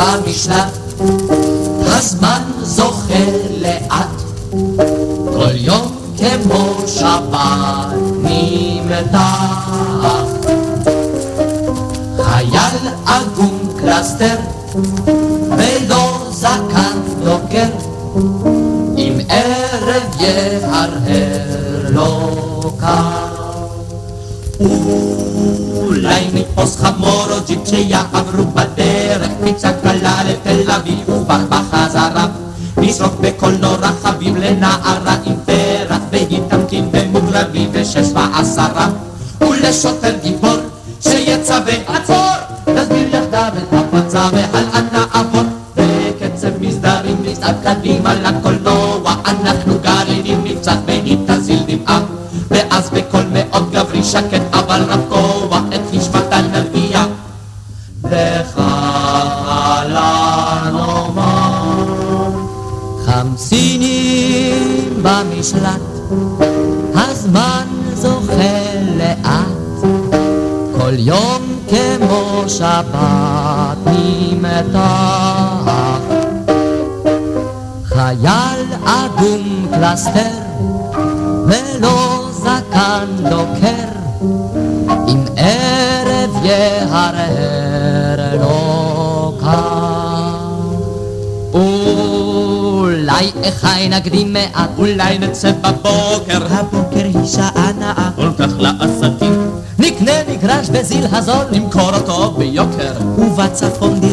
במשנה, הזמן זוכה לאט, כל יום כמו שבת נמתח. חייל עגום קלסטר בזיל הזול. למכור אותו ביוקר. ובצפון די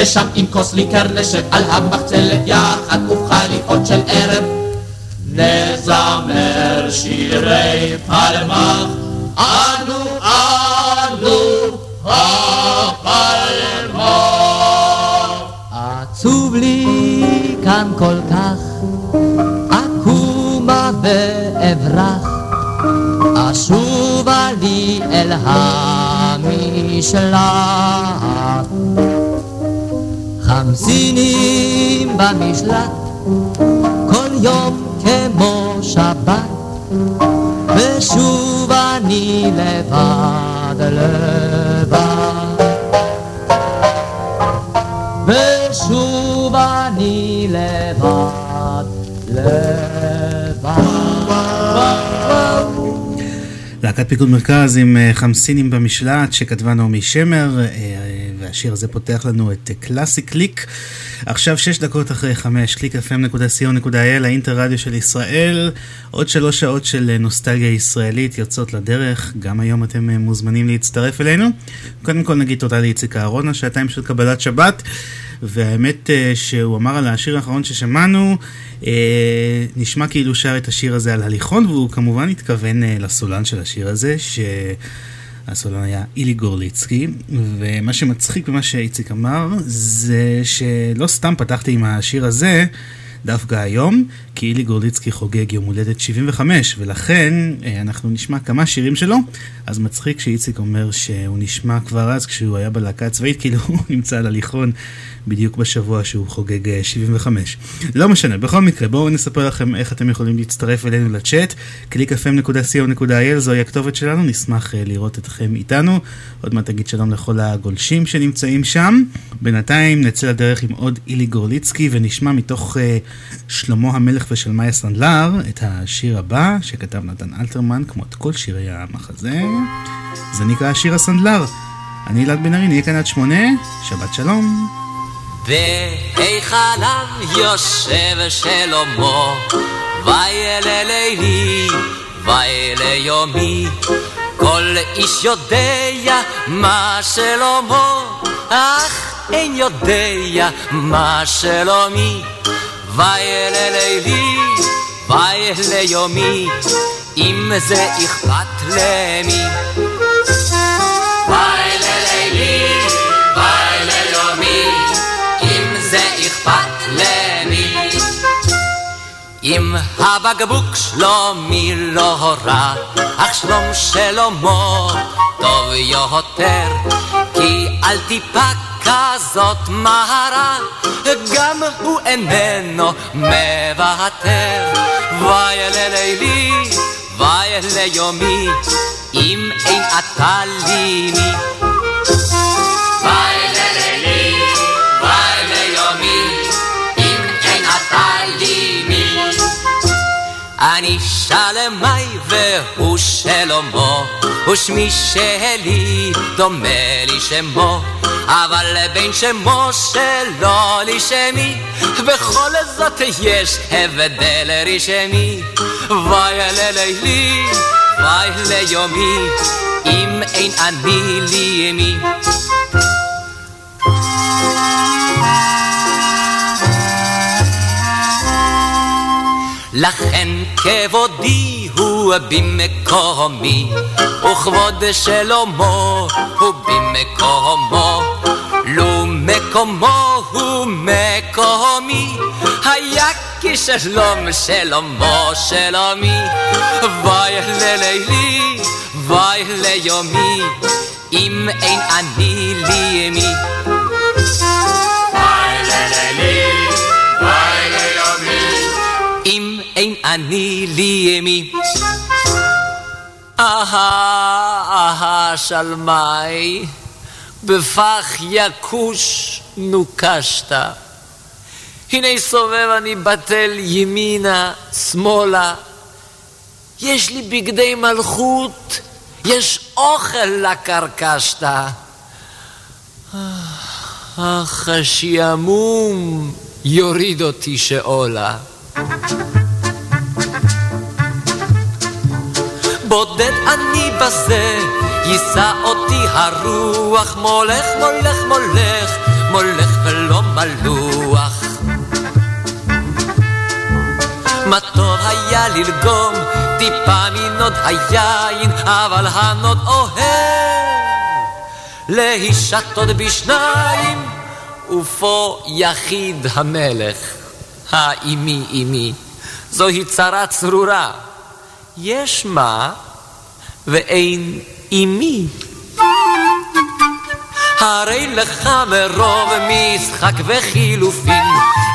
ושם עם כוס ליקר נשב על המחצלת יחד ובחליפות של ערב. נזמר שירי פלמח, אנו אנו הפלמח. עצוב לי כאן כל כך, עקומה ואברח, אשובה לי אל המשלח. במשלט, כל יום כמו שבת, ושוב אני לבד לבד. ושוב אני לבד לבד. להקת פיקוד מרכז עם אה, חמסינים במשלט שכתבה נעמי שמר, אה, והשיר הזה פותח לנו את קלאסי קליק. עכשיו שש דקות אחרי חמש, www.clickfm.co.il, האינטר רדיו של ישראל. עוד שלוש שעות של נוסטלגיה ישראלית יוצאות לדרך. גם היום אתם מוזמנים להצטרף אלינו. קודם כל נגיד תודה לאיציק אהרונה, שעתיים של קבלת שבת. והאמת אה, שהוא אמר על השיר האחרון ששמענו, אה, נשמע כאילו שר את השיר הזה על הליכון, והוא כמובן התכוון אה, לסולן של השיר הזה, שהסולן היה אילי גורליצקי, ומה שמצחיק במה שאיציק אמר, זה שלא סתם פתחתי עם השיר הזה, דווקא היום, כי אילי גורליצקי חוגג יום הולדת 75, ולכן אה, אנחנו נשמע כמה שירים שלו. אז מצחיק שאיציק אומר שהוא נשמע כבר אז כשהוא היה בלהקה הצבאית, כאילו הוא נמצא על הליכון בדיוק בשבוע שהוא חוגג 75. אה, לא משנה, בכל מקרה, בואו נספר לכם איך אתם יכולים להצטרף אלינו לצ'אט. www.clickfm.co.il זוהי הכתובת שלנו, נשמח אה, לראות אתכם איתנו. עוד מעט תגיד שלום לכל הגולשים שנמצאים שם. בינתיים נצא לדרך עם עוד אילי גורליצקי ונשמע מתוך uh, שלמה המלך ושלמיה סנדלר את השיר הבא שכתב נתן אלתרמן, כמו את כל שירי המחזה. זה נקרא שיר הסנדלר. אני אלעד בן ארי, נהיה כאן עד שמונה, שבת שלום. בהיכליו יושב שלמה, וילה לילי, וילה יומי. כל איש יודע מה שלמה, אך אין יודע מה שלומי. וילה לילי, וילה יומי, אם זה אכפת למי. אם הבקבוק שלומי לא רע, אך שלום שלמה טוב יותר, כי אל תיפק כזאת מהרה, גם הוא איננו מוותר. ויהיה ללילי, ויהיה ליומי, אם אין אתה לי מי. אני שלמי והוא שלמה, ושמי שלי דומה לי שמו, אבל בין שמו שלו לי שמי, בכל זאת יש הבדל רשמי. ויאלה לילי, ויאלה יומי, אם אין אני לי מי. לכן כבודי הוא במקומי, וכבוד שלמה הוא במקומו. לו מקומו הוא מקומי, היה כשלום שלמה שלומי. ואי ללילי, ואי ליומי, אם אין אני לי מי. אין אני לי מי. אהה, אהה, שלמי, בפח יכוש נוקשת. הנה סובב אני בטל ימינה, שמאלה. יש לי בגדי מלכות, יש אוכל לקרקשת. אך השעמום יוריד אותי שאולה. בודד אני בזה, יישא אותי הרוח, מולך, מולך, מולך, מולך ולא מלוח. מה טוב היה ללגום טיפה מנאד היין, אבל הנאד אוהב להישתות בשניים, ופה יחיד המלך, האימי אימי, זוהי צרה צרורה. יש מה ואין אימי. הרי לך מרוב משחק וחילופין,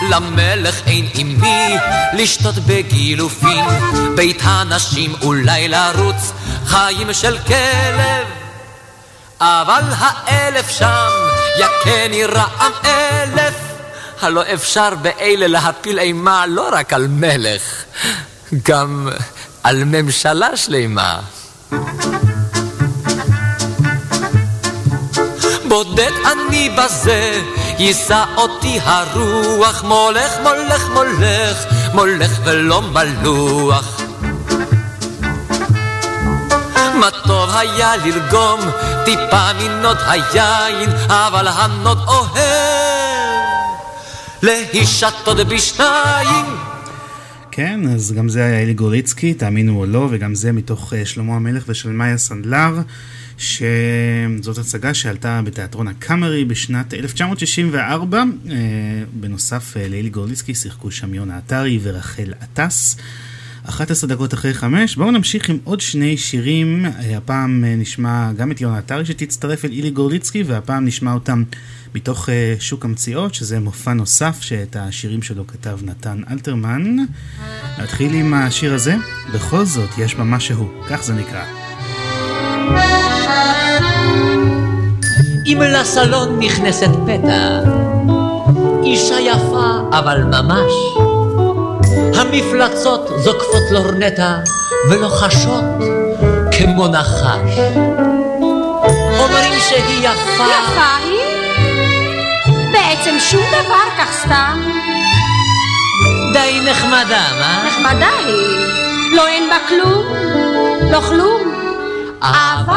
למלך אין עם מי לשתות בגילופין. בית הנשים אולי לרוץ חיים של כלב, אבל האלף שם יכני רעם אלף. הלא אפשר באלה להפיל אימה לא רק על מלך, גם על ממשלה שלמה. בודד אני בזה, יישא אותי הרוח, מולך, מולך, מולך, מולך ולא מלוח. מה טוב היה לרגום טיפה מנות היין, אבל הנות אוהב להישתות בשניים. כן, אז גם זה היה אלי גוליצקי, תאמינו או לא, וגם זה מתוך uh, שלמה המלך ושל מאיה סנדלר, שזאת הצגה שעלתה בתיאטרון הקאמרי בשנת 1964. Uh, אה, בנוסף uh, לאלי גוליצקי שיחקו שם יונה עטרי ורחל עטס. 11 דקות אחרי 5. בואו נמשיך עם עוד שני שירים. הפעם נשמע גם את יונה עטרי שתצטרף אל אילי גורליצקי, והפעם נשמע אותם מתוך uh, שוק המציאות, שזה מופע נוסף שאת השירים שלו כתב נתן אלתרמן. נתחיל עם השיר הזה, בכל זאת יש בה משהו, כך זה נקרא. אם לסלון נכנסת פתע, אישה יפה אבל ממש, המפלצות זוקפות לורנטה ולוחשות כמו נחש. אומרים שהיא יפה. יפה היא? בעצם שום דבר כך סתם. די נחמדה, מה? נחמדה היא. לא אין בה כלום, לא כלום. אבל...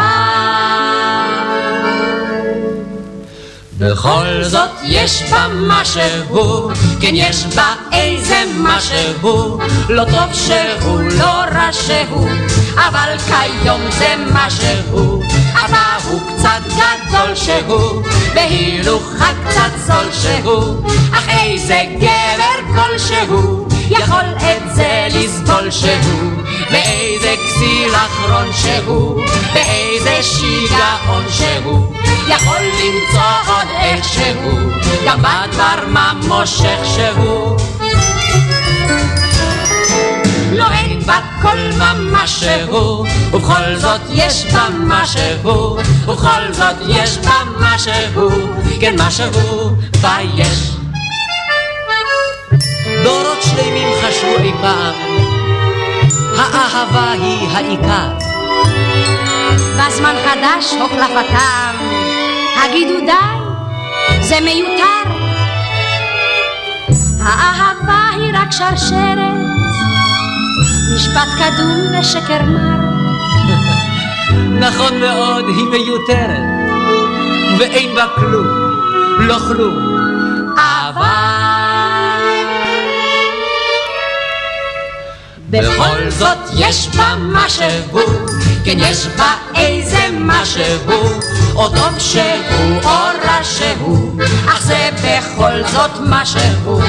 בכל זאת יש בה משהו, כן יש בה איזה משהו, לא טוב שהוא, לא רע שהוא, אבל כיום זה משהו, אבא הוא קצת גדול שהוא, בהילוכה קצת זול שהוא, אך איזה גבר כלשהו, יכול את זה לסבול שהוא, באיזה כסיל אחרון שהוא, באיזה שיגעון שהוא, יכול למצוא עוד איכשהו, גם בדבר מה מושך שהוא. לא אין בה כל ממש שהוא, ובכל זאת יש בה משהו, ובכל זאת יש בה משהו, כן משהו בה יש. דורות שלמים חשבו אי פעם, האהבה היא העיקר. בזמן חדש הוחלפתם, הגידו די, זה מיותר. האהבה היא רק שרשרת, משפט קדום ושקר מר. נכון מאוד, היא מיותרת, ואין בה כלום, לא כלום, אבל... בכל זאת יש בה משהו, כן יש בה איזה משהו, או טוב שהוא או רע שהוא, אך זה בכל זאת משהו,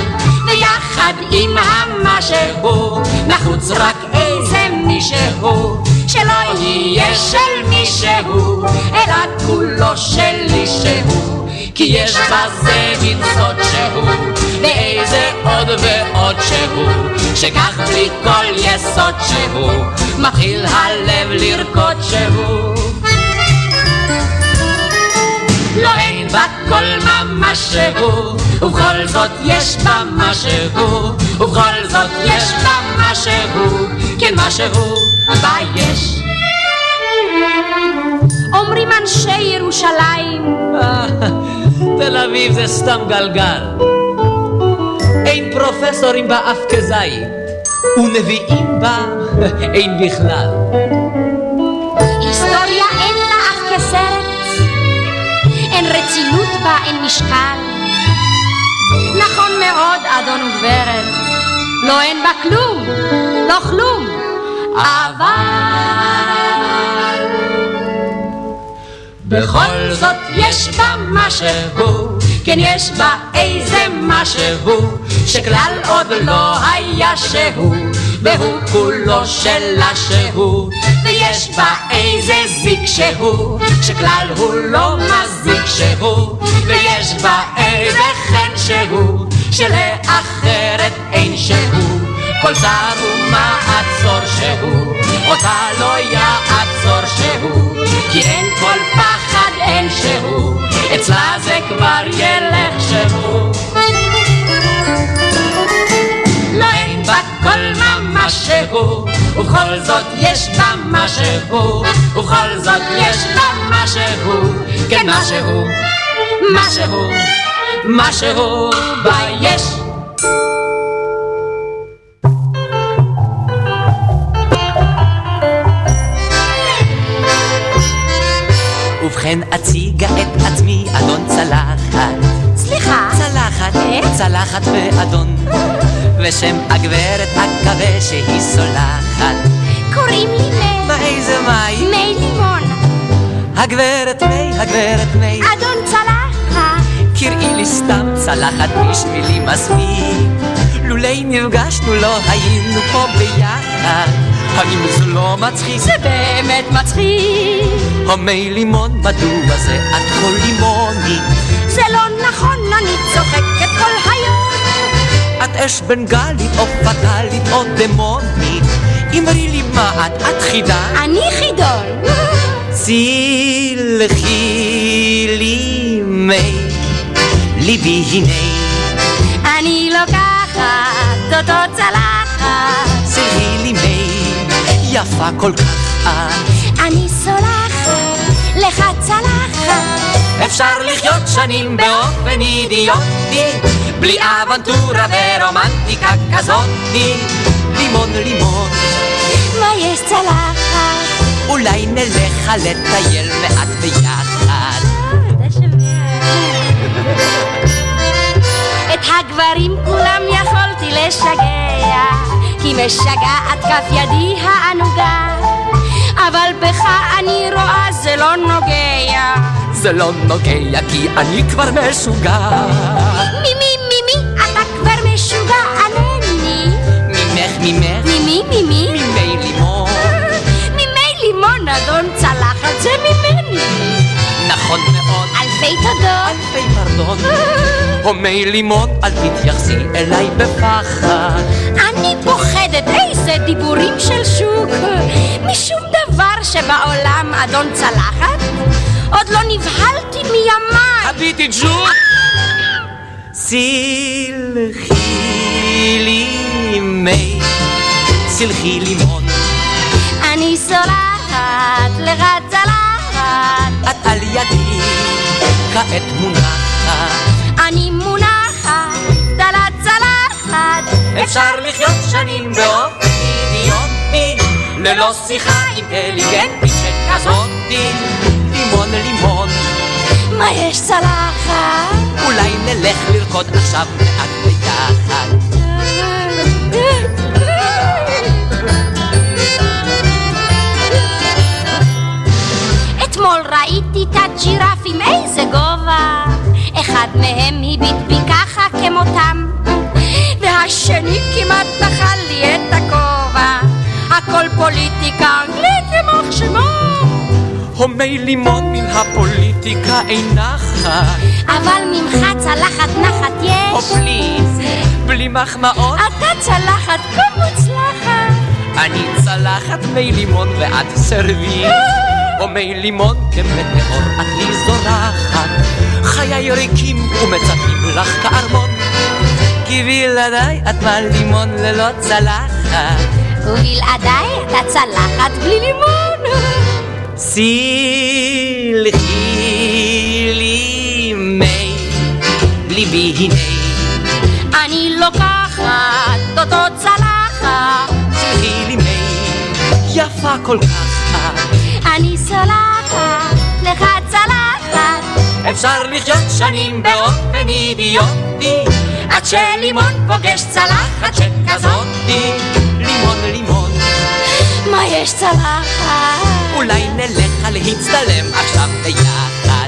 ויחד עם המשהו, נחוץ רק איזה מישהו, שלא יהיה של מישהו, אלא כולו שלי שהוא, כי יש בזה מין סוד שהוא, ואיזה עוד ועוד שהוא, שכך בלי כל יסוד שהוא, מתחיל הלב לרקוד שהוא. לא אין בה כל ממש שהוא, ובכל זאת יש בה משהו, ובכל זאת יש בה משהו, כן משהו בה יש. אומרים אנשי ירושלים, תל אביב זה סתם גלגל. אין פרופסורים בה אף כזית, ונביאים בה אין בכלל. היסטוריה אין לה אף כסרט, אין רצינות בה, אין משקל. נכון מאוד, אדון וגברת, לא אין בה כלום, לא כלום, אבל... בכל זאת יש בה משהו, כן יש בה איזה משהו, שכלל עוד לא היה שהוא, והוא כולו שלה שהוא, ויש בה איזה זיק שהוא, שכלל הוא לא מזיק שהוא, ויש בה איזה חן שהוא, שלאחרת אין שהוא. כל צר ומעצור שהוא, אותה לא יעצור שהוא, כי אין כל פחד אין שהוא, אצלה זה כבר ילך שהוא. לא אין בה כל ממש שהוא, ובכל זאת יש בה משהו, ובכל זאת יש בה משהו, כן משהו משהו, משהו ביש. ובכן אציגה את עצמי אדון צלחת. סליחה. צלחת, צלחת ואדון. ושם הגברת אקווה שהיא סולחת. קוראים לי מי. מה איזה מי? מי לימון. הגברת מי, הגברת מי. אדון צלחת. קראי לי סתם צלחת בשבילי מספיק. לולי נפגשנו לא היינו פה ביחד. האם זה לא מצחיק? זה באמת מצחיק. המי לימון, מדוע זה את כל לימוני? זה לא נכון, אני צוחקת כל היום. את אש בנגלית או פטאלית או דמונית. אמרי לי מה את, את חידה? אני חידון. סלחי לי מי ליבי הנה. אני לוקחת אותו צלחת. סלחי לי מי יפה כל כך את. אני סולחת לך צלחת. אפשר לחיות שנים באופן אידיוטי בלי אבנטורה ורומנטיקה כזאתי. לימון לימון. מה יש צלחת? אולי נלך לטייל מעט ביחד. את הגברים כולם יכולתי לשגע כי משגעת כף ידי הענוגה אבל בך אני רואה זה לא נוגע. זה לא נוגע כי אני כבר משוגע. מי מי מי מי? אתה כבר משוגע ענני ממך ממך. ממי מי מי ממי לימון. ממי לימון אדון צלחת זה ממני. נכון מאוד. אלפי תודות. אלפי פרדון הומי לימון אל תתייחסי אליי בפחד. אני פוחדת איזה דיבורים של שוק. משום דבר שבעולם אדון צלחת? עוד לא נבהלתי מימיי. הביטי ג'וק סלחי לי מי סלחי לימון אני סולחת לך צלחת. את על ידי כעת מונחת. אני מונחת על הצלחת. אפשר לחיות שנים באופן ללא שיחה אינטליגנטית שכזאתי לימון לימון מה יש צלחת? אולי נלך לרקוד עכשיו מעט ביחד. אתמול ראיתי את הג'ירפים איזה גובה. אחד מהם הביט בי ככה כמותם והשני כמעט אכל לי את הכובע הכל פוליטיקה אנגלית יימח שמו הומי לימון מן הפוליטיקה אינה חי אבל ממך צלחת נחת או יש. פליז בלי מחמאות. אתה צלחת כה מוצלחת. אני צלחת מי לימון ואת סרוויס או מי לימון כמטאור את לי זורחת. חיי ריקים ומצפים לך כארמון. כי בלעדיי את מה לימון ללא צלחת ובלעדיי אתה צלחת בלי לימון. סלחי לי מי ליבי הנה. אני לוקחת אותו צלחת. סלחי לי מי יפה כל כך. אני סולחת לך צלחת. אפשר לחיות שנים באופן אידיוטי. עד שלימון פוגש צלחת שכזאתי לימון לימון מה יש צלחת? אולי נלך להצטלם עכשיו ביחד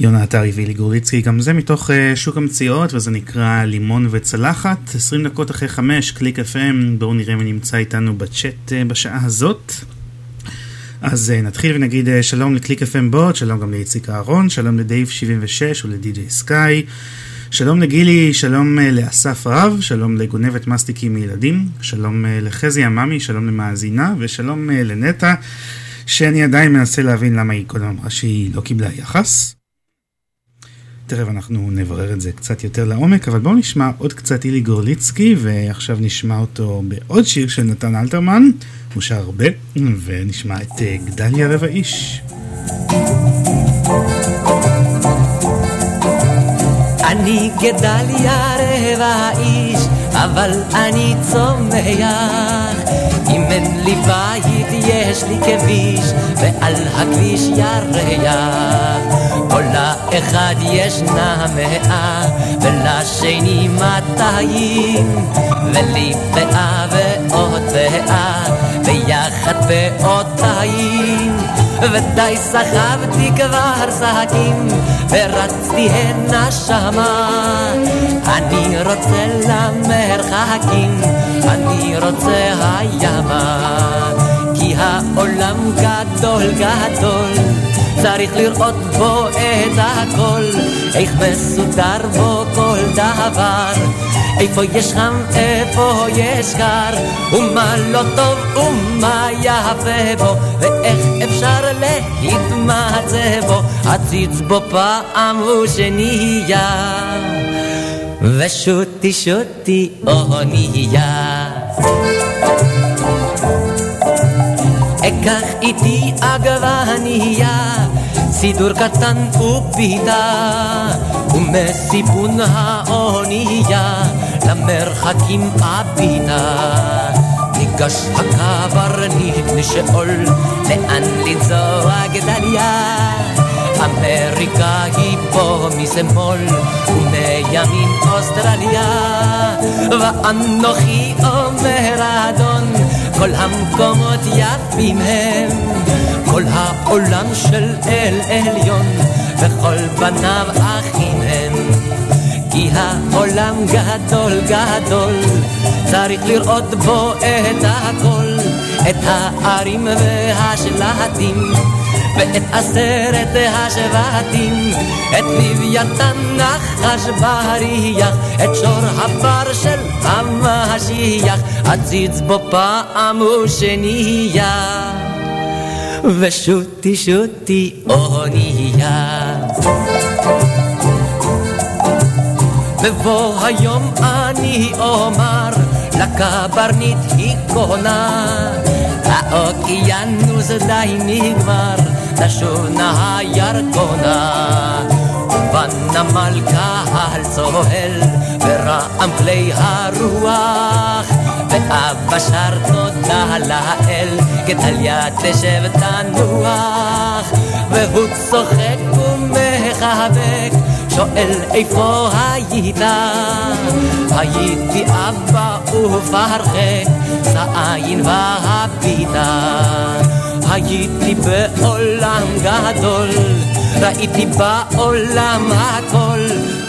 יונה עטרי ואילי גורליצקי, גם זה מתוך uh, שוק המציאות, וזה נקרא לימון וצלחת. 20 דקות אחרי 5, קליק FM, בואו נראה מי נמצא איתנו בצ'אט uh, בשעה הזאת. אז uh, נתחיל ונגיד uh, שלום לקליק FM בוט, שלום גם לאיציק אהרון, שלום לדייב 76 ולדי.ג'יי סקאי. שלום לגילי, שלום uh, לאסף רב, שלום לגונבת מסטיקים מילדים, שלום לחזי עממי, שלום למאזינה, ושלום לנטע, שאני עדיין מנסה להבין למה היא קודם אמרה שהיא לא קיבלה יחס. תכף אנחנו נברר את זה קצת יותר לעומק, אבל בואו נשמע עוד קצת אילי גורליצקי, ועכשיו נשמע אותו בעוד שיר של נתן אלתרמן, הוא שר הרבה, ונשמע את אה, גדליה רבע איש. אני גדליה רבע איש, אבל אני צומח. אם אין לי בית יש לי כביש, ועל הכביש ירח. כל לאחד ישנה מאה, ולשני מאתיים, ולי פאה ועוד פאה, ויחד פאותיים. ודי סחבתי כבר שקים, ורצתי הנה שמה. אני רוצה למרחקים, אני רוצה הימה. כי העולם גדול גדול, צריך לראות בו את הכל, איך מסודר בו כל דבר. איפה יש חם, איפה יש קר, ומה לא טוב ומה יפה בו, ואיך אפשר להתמצא בו, עציץ בו פעם ושנייה. ושוטי שוטי אונייה. אקח איתי עגבנייה, סידור קטן ופיתה, ומסיפון האונייה למרחקים הביתה. ניגש הקברניט לשאול לאן לנסוע גדליה. אמריקה היא פה משמאל ומימין אוסטרליה ואנוכי אומר אדון כל המקומות יפים הם. כל העולם של אל עליון וכל בניו אחים הם. כי העולם גדול גדול צריך לראות בו את הכל. את הערים והשלטים ואת עשרת השבטים, את לוויתן נחש בריח, את שור הבר של המשיח, עציץ בו פעם ושנייה. ושוטי שוטי אונייה. בבוא היום אני אומר לקברניט היא קונה האוקיינוס די נגמר תשוב נא הירקונה ובנמל קהל צוהל ורעם כלי הרוח ואבא שר תודה לאל גדליה תשב תנוח והוא צוחק ומחבק שואל איפה היית? הייתי אבא ופרחק, סעין והביטה. הייתי בעולם גדול, ראיתי בעולם הכל,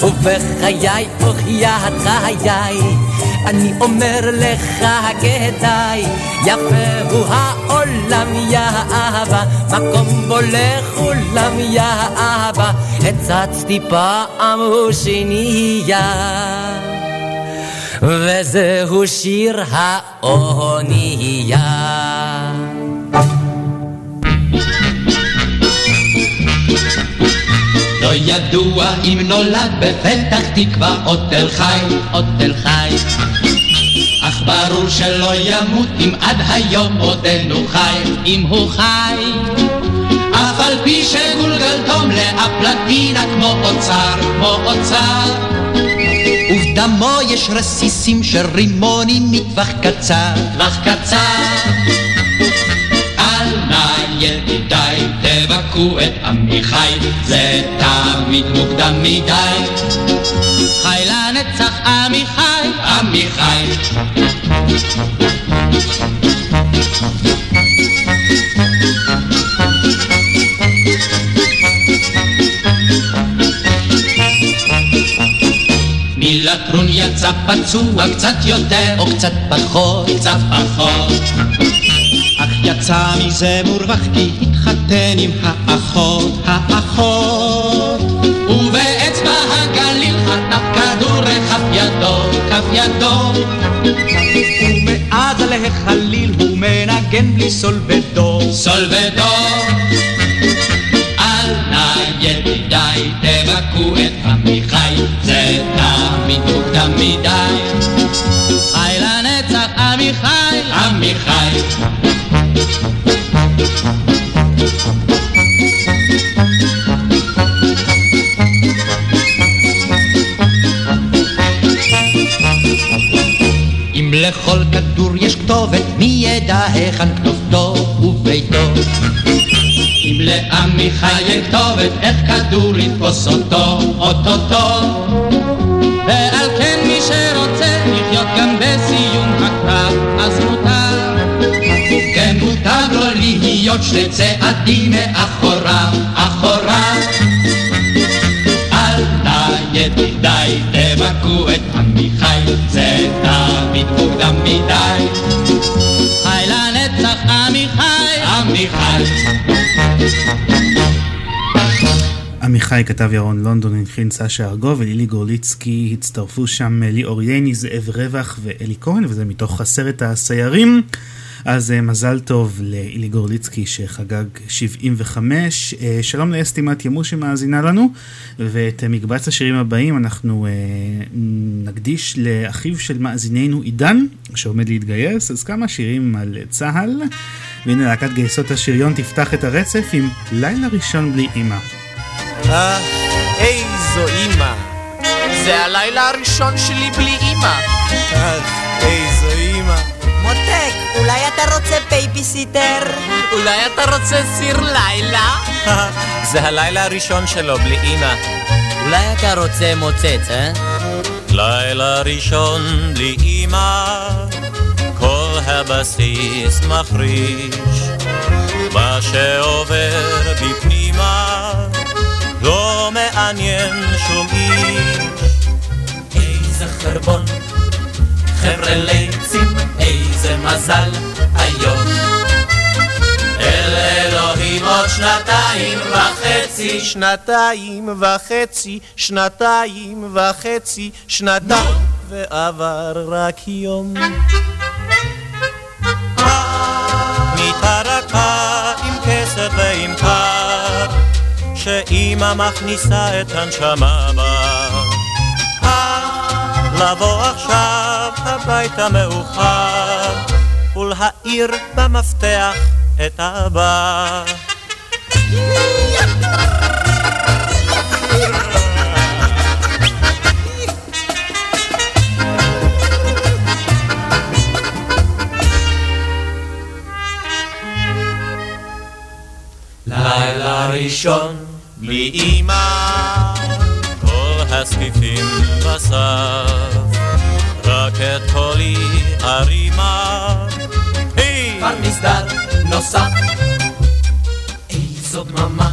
ובחיי וחיית חיי. אני אומר לך כדאי, יפה הוא העולם יא אהבה, מקום בו לכולם יא אהבה, הצצתי פעם ושנייה. וזהו שיר האונייה. לא ידוע אם נולד בפתח תקווה או תל חי, או תל חי. אך ברור שלא ימות אם עד היום עודנו חי, אם הוא חי. אף על פי שגולגלתום לאפלטינה כמו אוצר, כמו אוצר. ובדמו יש רסיסים של רימונים מטווח קצר, טווח קצר. אל נא תבכו את עמיחי, זה תמיד מוקדם מדי. חי לנצח עמיחי, עמיחי. מלטרון יצא פצוע קצת יותר או קצת פחות, קצת פחות. יצא מזה מורווח כי התחתן עם האחות, האחות. ובאצבע הגליל חטף כדור לכף ידו, כף ידו. ומאז להחליל הוא מנגן בלי סולבדו, סולבדו. אם לכל כדור יש כתובת, מי ידע היכן כתובתו וביתו? אם לעמיחי אין כתובת, איך כדור יתפוס אותו, אוטוטו? להיות שני צעדים מאחוריו, אחוריו. אל נא ידידיי תבכו את עמיחי, זה תמיד מוקדם מדי. חי לנצח עמיחי, עמיחי. עמיחי כתב ירון לונדון, הנחין סשה ארגוב ולילי גורליצקי הצטרפו שם ליאור ייני, זאב רווח ואלי כהן, וזה מתוך הסרט הסיירים. אז uh, מזל טוב לאילי גורליצקי שחגג 75. Uh, שלום לאסתי מתימו שמאזינה לנו, ואת מקבץ השירים הבאים אנחנו uh, נקדיש לאחיו של מאזיננו עידן, שעומד להתגייס, אז כמה שירים על צה"ל. והנה להקת גייסות השריון תפתח את הרצף עם לילה ראשון בלי אימא. אה, איזו אימא. זה הלילה הראשון שלי בלי אימא. אך, איזו אימא. מותק, אולי אתה רוצה בייביסיטר? אולי אתה רוצה סיר לילה? זה הלילה הראשון שלו בלי אימא. אולי אתה רוצה מוצץ, אה? לילה ראשון בלי אימא, כל הבסיס מחריש. מה שעובר בי פנימה לא מעניין שום איש. איזה חרבון, חבר'ה ליצים, איזה מזל היום. אל אלוהים עוד שנתיים וחצי, שנתיים וחצי, שנתיים וחצי, שנתיים, ועבר רק יום. רכה עם כסף ועם קר, שאימא מכניסה את הנשמה בה. לבוא עכשיו הביתה מאוחר, ולהאיר במפתח את אבא. לילה ראשון בלי אמא, כל הזקיפים בסף, רק את קולי הרימה. היי! כבר מסדר נוסף. איזו דממה,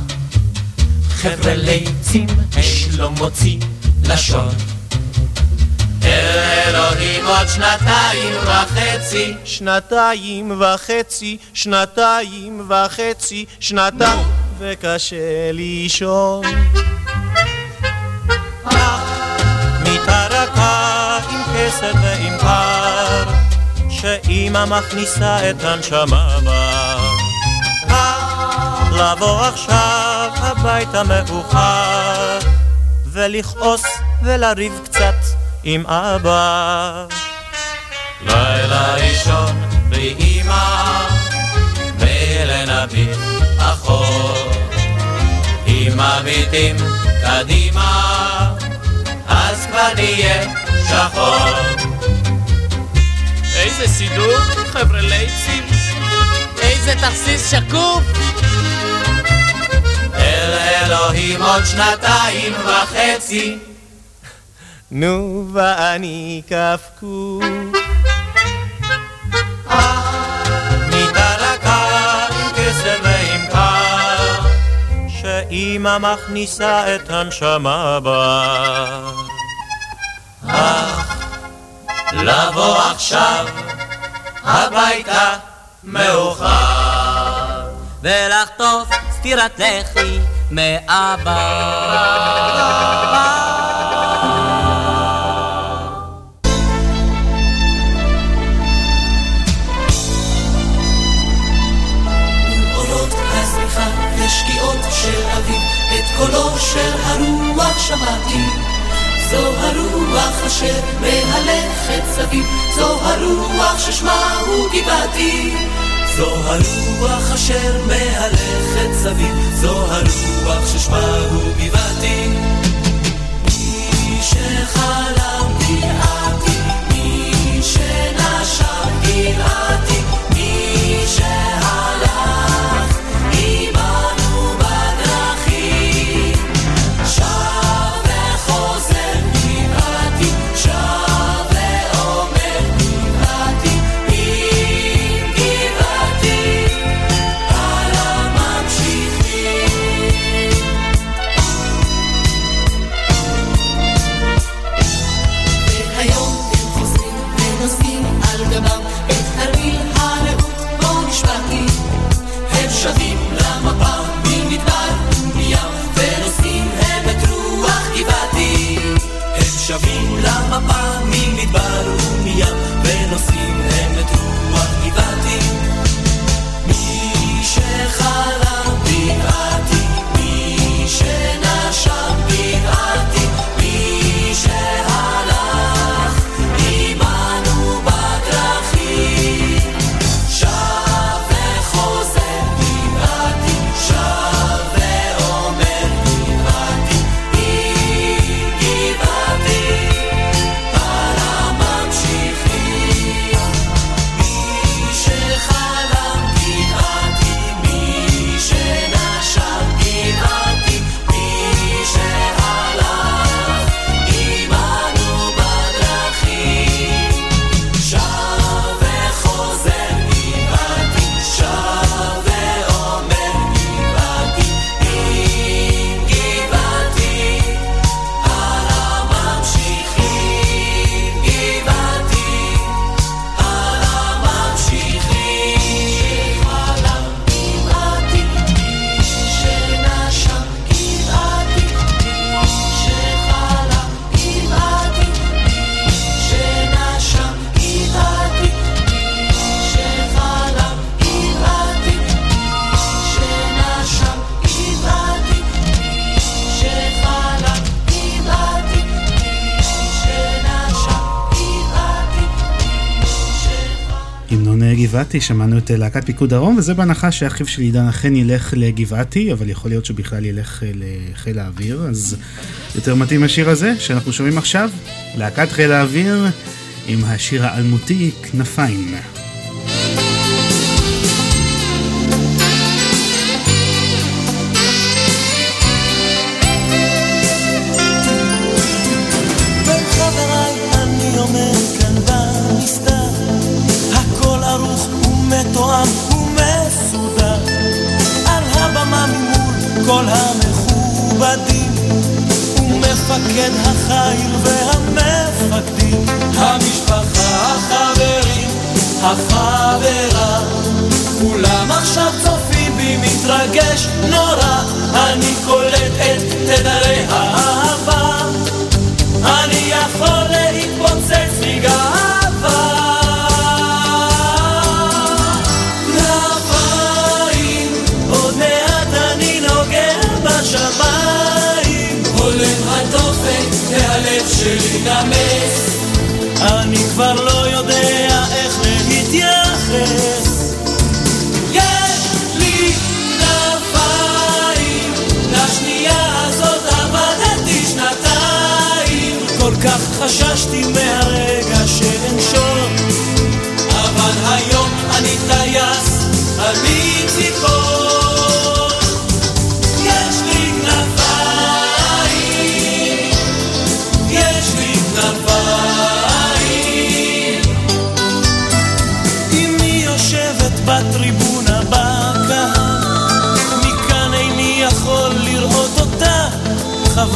חבר'ה ליצים, אש לא מוציא לשון. אל אלוהים עוד שנתיים וחצי, שנתיים וחצי, שנתיים וחצי, שנתיים, וקשה לישון. כסף ועם קר, שאימא מכניסה את הנשמה בה. לבוא עכשיו הביתה מאוחר, ולכעוס ולריב קצת עם אבא. לילה ראשון בלי אמא, ולנביט אחור. אם מביטים קדימה, אז כבר נהיה שחור. איזה סידור, חבר'ה ליצים. איזה תכסיס שקוף. אל אלוהים עוד שנתיים וחצי, נו ואני. מיטה שאימא מכניסה את הנשמה בה. לבוא עכשיו הביתה מאוחר. ולחטוף סטירת לחי מאבא. של הרוח שמע, גבעתי. זו הרוח אשר מהלכת סביב, זו הרוח ששמה הוא גבעתי. זו הרוח אשר מהלכת סביב, זו הרוח ששמה הוא גבעתי. מי שחלם גבעתי, מי שנשם גבעתי, מי שהלך גבעתי, שמענו את להקת פיקוד דרום, וזה בהנחה שאחיו של עידן אכן ילך לגבעתי, אבל יכול להיות שבכלל ילך אה, לחיל האוויר, אז יותר מתאים השיר הזה שאנחנו שומעים עכשיו, להקת חיל האוויר עם השיר האלמותי כנפיים. החברה, כולם עכשיו צופים בי מתרגש נורא, אני קולט את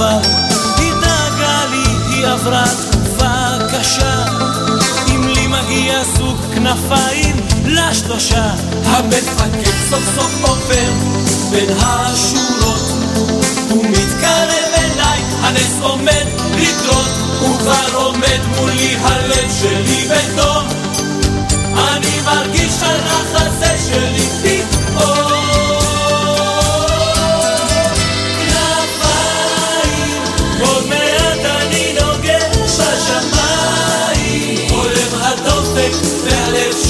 חבל. היא דאגה לי, היא עברה תקופה קשה. אם לי מגיע זוג כנפיים לשלושה. המפקד סוף סוף עובר בין השורות, הוא מתקרב אליי, הנס עומד לקרות, הוא כבר עומד מולי, הלב שלי בתום. אני מרגיש החזה שלי פתאום.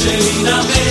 Angelina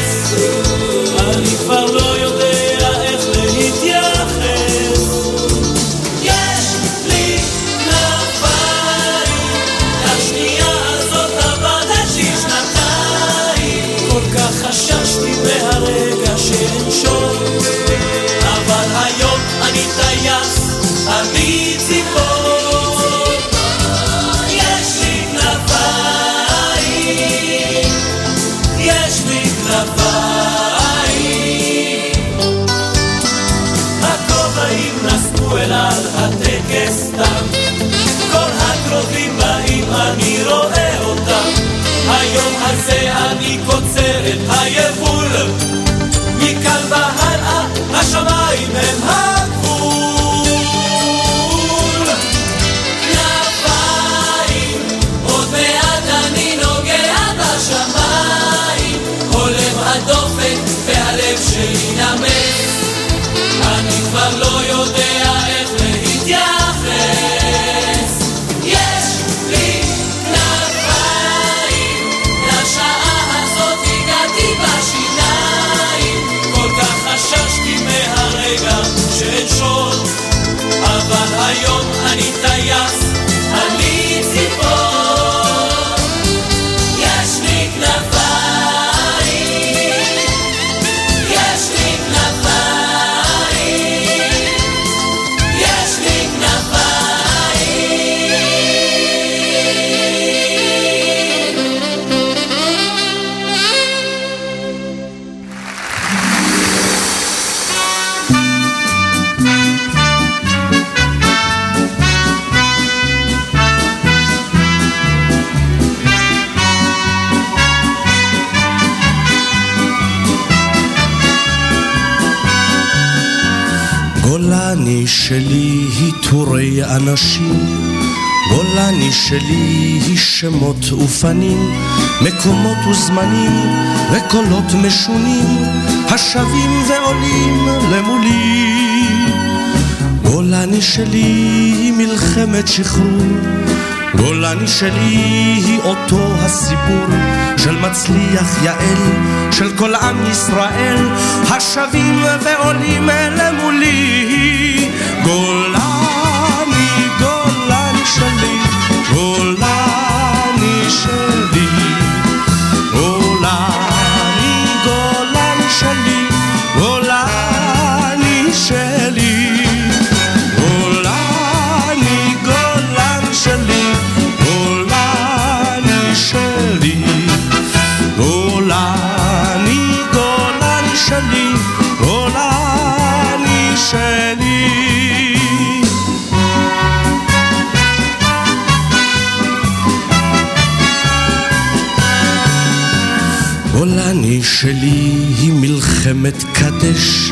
אנשים, גולני שלי היא שמות ופנים, מקומות וזמנים וקולות משונים, השבים ועולים למולי. גולני שלי היא מלחמת שחרור, גולני שלי היא אותו הסיפור של מצליח יעל, של כל עם ישראל, השבים ועולים אלה מולי. גולני, מלחמת קדש,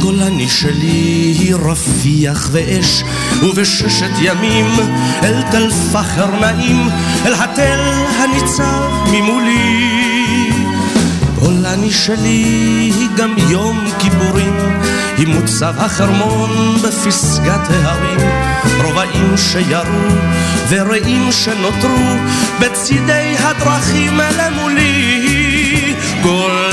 גולני שלי היא רפיח ואש, ובששת ימים אל תל פחר נעים, אל התל הניצב ממולי. גולני שלי היא גם יום כיפורים, היא מוצב החרמון בפסגת ההרים, רובעים שירו ורעים שנותרו בצידי הדרכים למולי. גולני,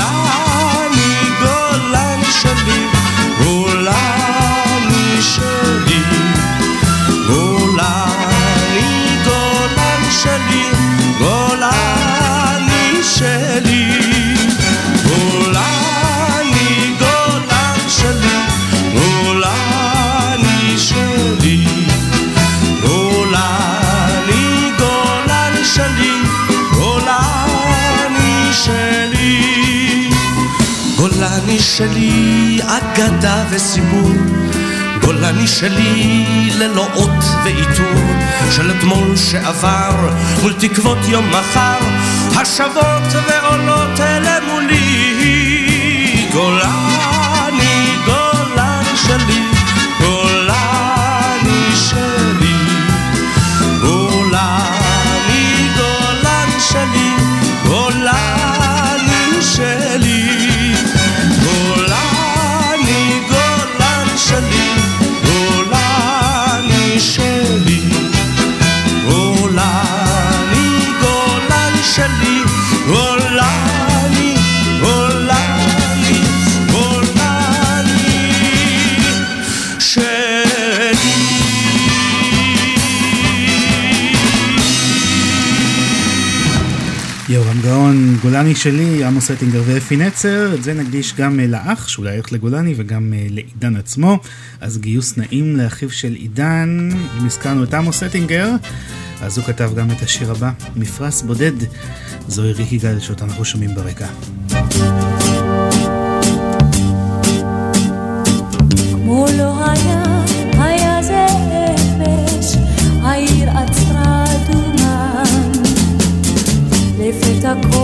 שלי, אגדה וסיפור. גולני שלי ללא אות ועיטור של אתמול שעבר מול תקוות יום מחר השבות ועולות אלה מולי. גולני, גולני שלי, עמוס אטינגר ואפי נצר, את זה נקדיש גם אה, לאח, שאולי ילך לגולני, וגם אה, לעידן עצמו. אז גיוס נעים לאחיו של עידן, אם הזכרנו את עמוס אטינגר, אז הוא כתב גם את השיר הבא, מפרש בודד, זוהי ריקי גל שאותה אנחנו שומעים ברקע. כמו לא. לפתע כל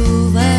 move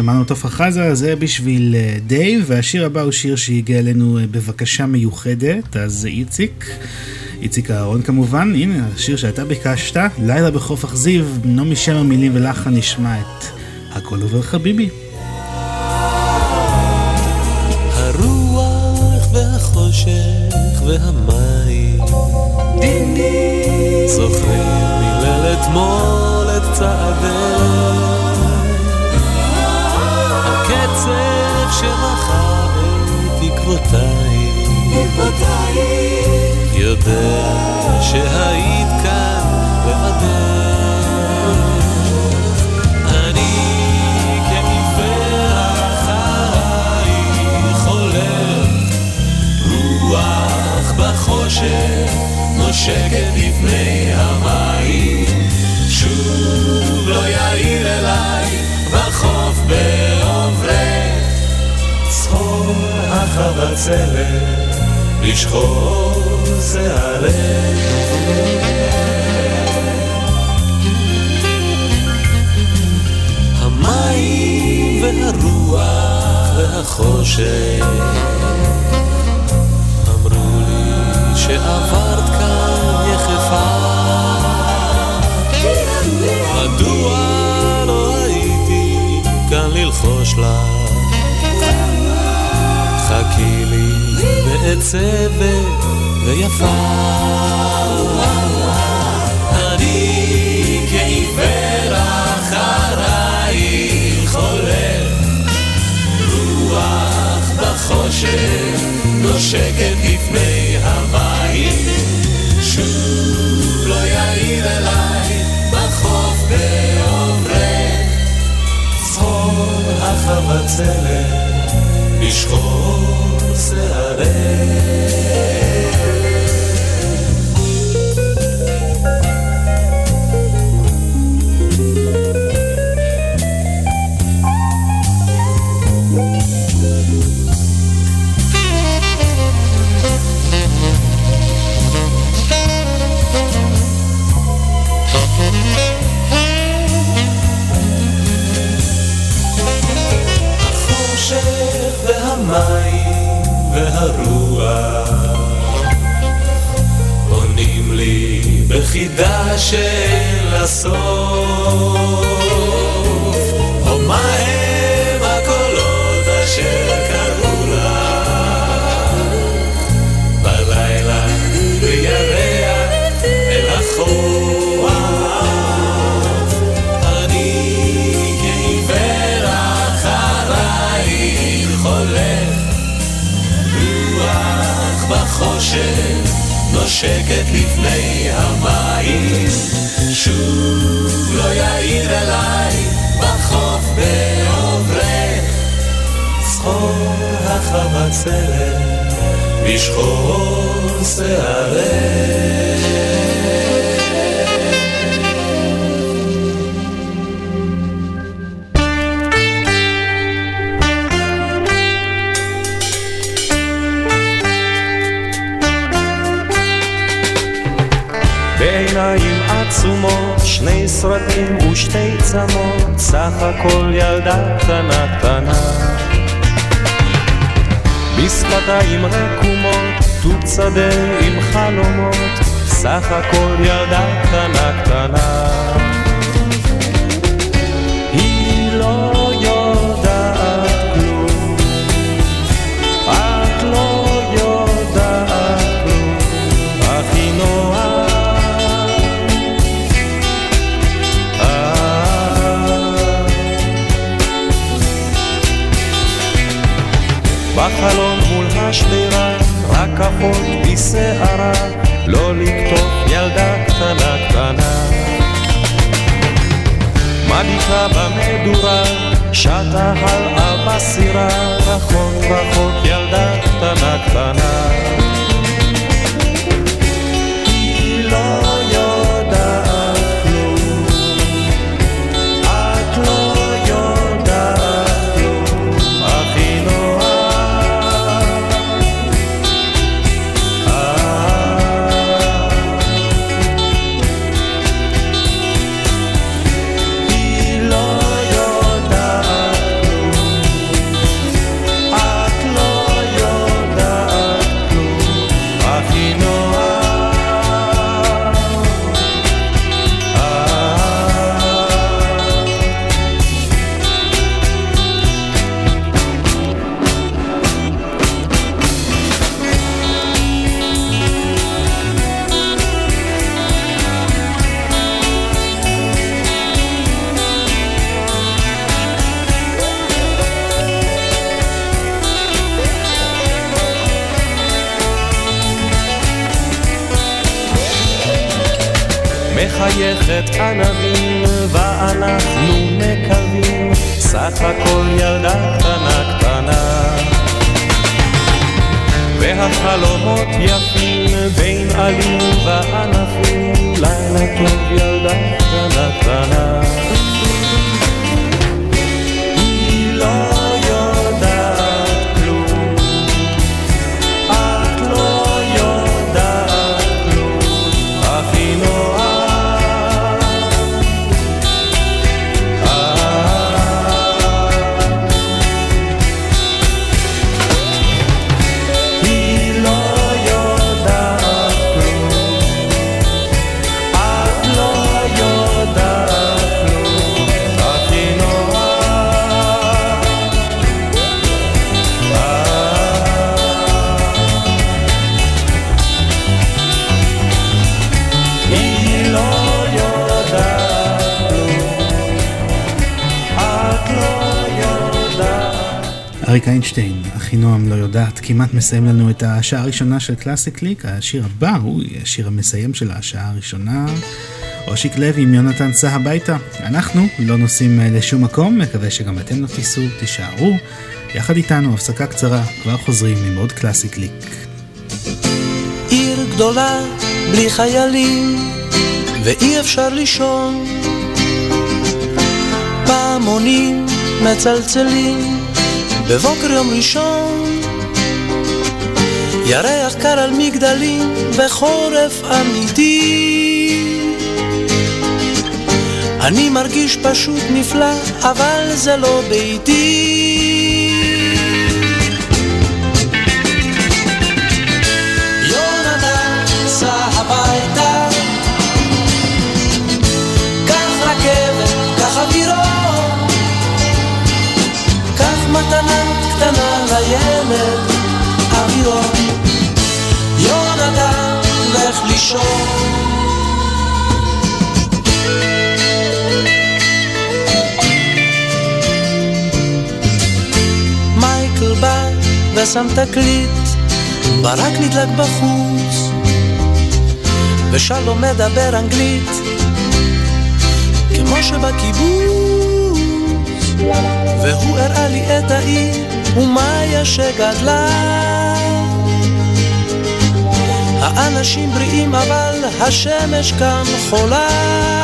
שמענו אותו חזה, זה בשביל אה, דייב, והשיר הבא הוא שיר שהגיע אלינו אה, בבקשה מיוחדת, אז איציק, איציק אהרון כמובן, הנה השיר שאתה ביקשת, לילה בחוף אכזיב, נעמי שמר מילים ולחן נשמע את הכל עובר חביבי. נושקת לפני המים. שוב לא יאיר אליי בחוף בעוברך צחור החבצלת לשחור שערך המים והרוח והחושך אמרו לי שעברת כאן לך חכי לי מעצבת ויפה. אני כעיוור אחרייך הולך. רוח בחושך נושקת לפני צחור החבצלת לשחור שערך והרוח. עונים לי בחידה של הסוף. או מה הם הקולות אשר נושקת לפני המים. שוב לא יאיר אליי בחוף בעוברך צחור החבצלת בשחור שערך צמות, סך הכל ילדה קטנה קטנה. בשפתיים רקומות, תות שדה עם חלומות, סך הכל ילדה קטנה קטנה. בחלון מול השדרה, רק אחות בשערה, לא לקטוף ילדה קטנה קטנה. מביטה במדורה, שטה הלאה בסירה, רחוק רחוק ילדה קטנה קטנה. היא לא מחייכת ענבים ואנחנו מקווים סך הכל ילדה קטנה קטנה. והחלומות יפים בין עלים וענפים לילה טוב ילדה קטנה קטנה אריק איינשטיין, אחינועם לא יודעת, כמעט מסיים לנו את השעה הראשונה של קלאסי קליק. השיר הבא הוא השיר המסיים של השעה הראשונה. אושיק לוי עם יונתן סע הביתה. אנחנו לא נוסעים לשום מקום, מקווה שגם אתם לא תיסעו, תישארו. יחד איתנו הפסקה קצרה, כבר חוזרים עם עוד קלאסי קליק. עיר גדולה, בלי חיילים, ואי אפשר לישון. פעמונים מצלצלים בבוקר יום ראשון ירח קר על מגדלים בחורף אמיתי. אני מרגיש פשוט נפלא, אבל זה לא ביתי לילד, אווירון. יונתן, לך לישון. מייקל בא ושם תקליט, ברק נדלק בחוץ, ושלום מדבר אנגלית, כמו שבקיבוץ, והוא הראה לי את העיר ומאיה שגדלה. האנשים בריאים אבל השמש כאן חולה.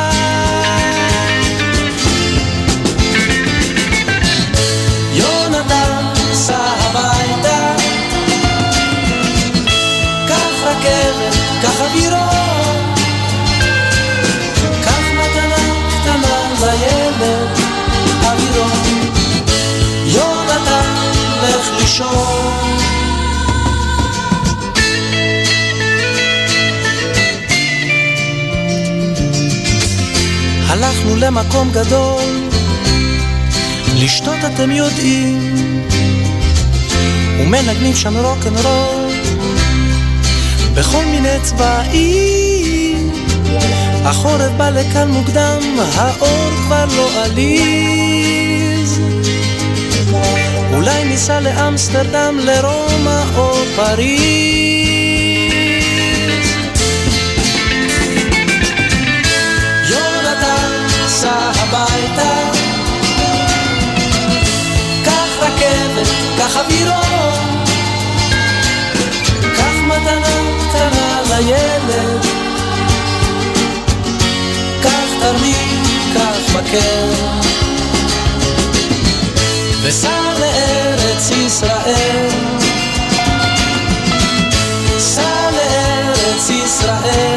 למקום גדול, לשתות אתם יודעים, ומנגנים שם רוקנרול, בכל מיני צבעים. החורף בא לכאן מוקדם, האור כבר לא עליז. אולי ניסע לאמסטרדם, לרומא או פריז. הביתה, קח רכבת, קח אווירון, קח מתנה קטנה לילד, קח תרמיד, קח מקל. וסע לארץ ישראל. סע לארץ ישראל.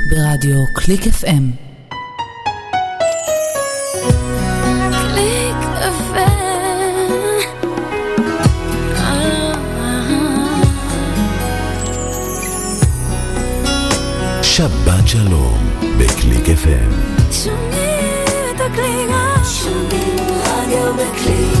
ברדיו קליק FM. קליק FM. שבת שלום, בקליק FM. שומעים את הקליק, שומעים רדיו בקליק.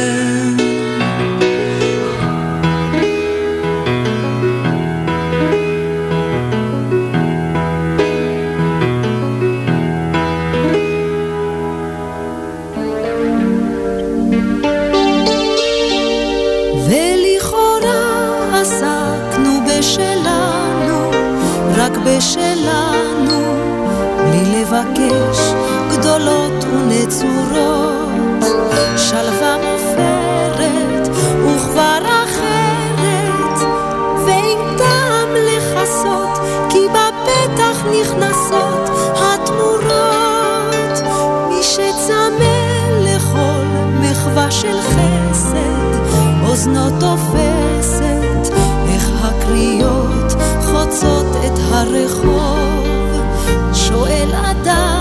לבקש גדולות ונצורות. שלווה מופרת וכבר אחרת, ואין טעם לכסות, כי בפתח נכנסות התמורות. מי שצמא לכל מחווה של חסד, אוזנו תופסת, איך הקריאות חוצות את הרחוב. שואל אדם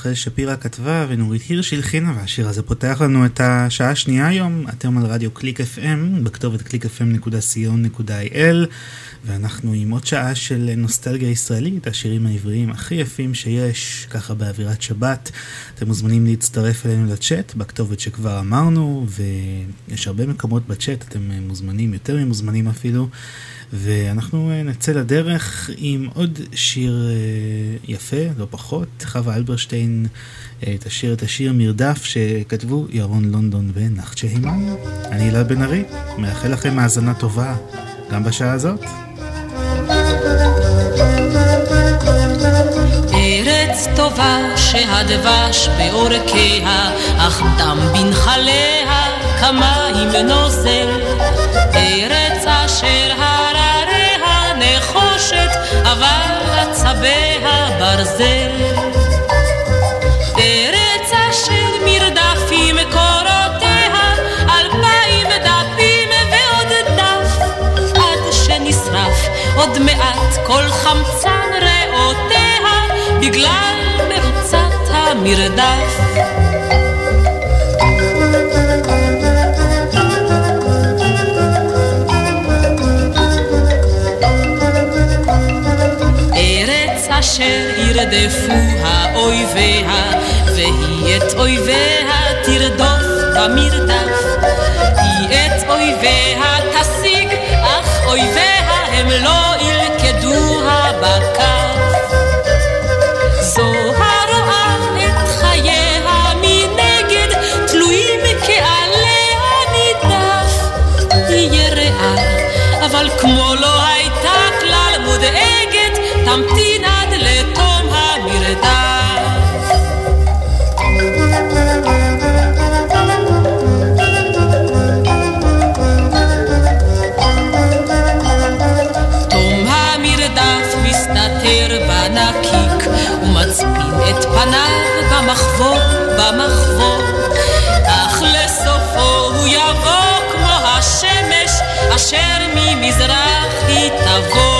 רחל שפירא כתבה ונורית הירש הלחינה והשיר הזה פותח לנו את השעה השנייה היום. אתם על רדיו קליק FM בכתובת www.clickfm.co.il ואנחנו עם עוד שעה של נוסטלגיה ישראלית, השירים העבריים הכי יפים שיש, ככה באווירת שבת. אתם מוזמנים להצטרף אלינו לצ'אט בכתובת שכבר אמרנו ויש הרבה מקומות בצ'אט, אתם מוזמנים, יותר ממוזמנים אפילו. ואנחנו אה, נצא לדרך עם עוד שיר אה, יפה, לא פחות, חווה אלברשטיין אה, תשאיר את השיר מרדף שכתבו ירון לונדון ונחצ'ה הימן. אני אלעד בן ארי, מאחל לכם האזנה טובה גם בשעה הזאת. ארץ טובה שהדבש בעורקיה, אך דם בנחליה כמים נוזל. ארץ אשר הרריה נחושת, אבל עצביה ברזל. ארץ אשר מרדפים קורותיה, אלפיים דפים ועוד דף, עד שנשרף עוד מעט כל חמצן בגלל מרוצת המרדף. ארץ אשר ירדפו האויביה, והיא את אויביה תרדוף במרדף. היא את אויביה תשיג, אך אויביה הם לא ילכדוה בכף. אבל כמו לא הייתה כלל מודאגת, תמתין עד לתום המרדף. תום המרדף מסתתר בנקיק ומצפין את פניו במחבור, במחבור אשר ממזרח היא תבוא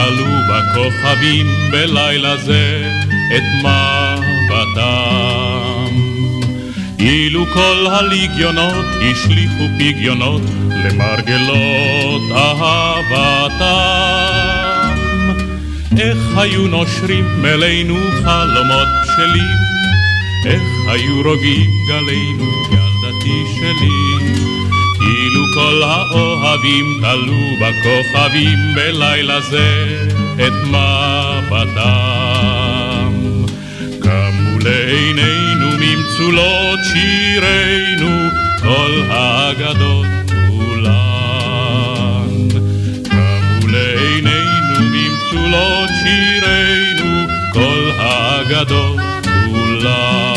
תלו בכוכבים בלילה זה את מבטם. אילו כל הליגיונות השליכו פגיונות למרגלות אהבתם. איך היו נושרים מלאנו חלומות בשלים, איך היו רוגעים גלינו ילדתי שלי. כל האוהבים תלו בכוכבים בלילה זה את מבטם. קמו לעינינו ממצולות שירינו כל האגדות כולן. קמו לעינינו ממצולות שירינו כל האגדות כולן.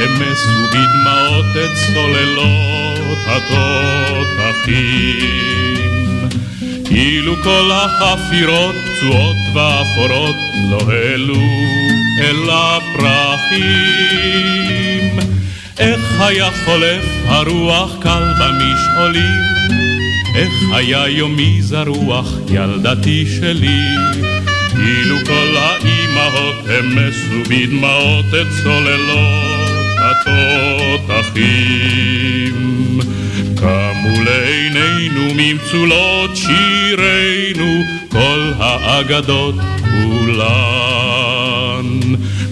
המסו בדמעות את סוללות התותחים. אילו כל החפירות פצועות ואפורות לא העלו אל הפרחים. איך היה חולף הרוח קל במשעולים? איך היה יומי זרוח ילדתי שלי? אילו כל האימהות המסו בדמעות את צוללות התותחים. קמו לעינינו ממצולות שירינו כל האגדות כולן.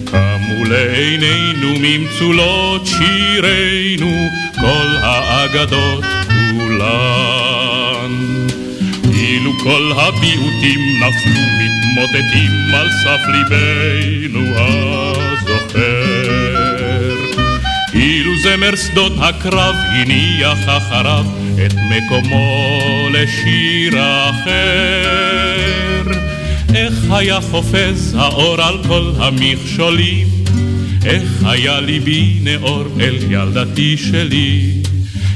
קמו לעינינו ממצולות שירינו, כל האגדות כולן. אילו כל הביעוטים נפלו מתמוטטים על סף ליבנו הזוכר. זמר שדות הקרב הניח אחריו את מקומו לשיר אחר. איך היה חופז האור על כל המכשולים, איך היה ליבי נאור אל ילדתי שלי.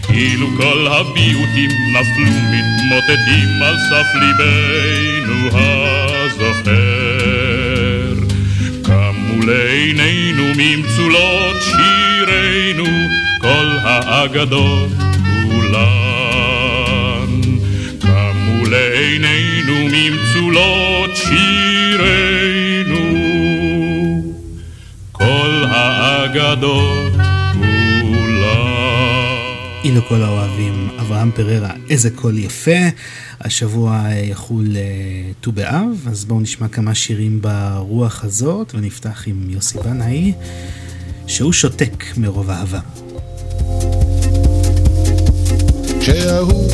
אילו כל הביעוטים נפלו מתמוטטים על סף ליבנו הזוכר. קמו לעינינו ממצולות שירינו כל האגדות כולן. קמו לעינינו ממצולות שירינו כל האגדות אילו כל האוהבים, אברהם פררה, איזה קול יפה. השבוע יחול אה, ט"ו באב, אז בואו נשמע כמה שירים ברוח הזאת, ונפתח עם יוסי בנאי, שהוא שותק מרוב אהבה. כשההוא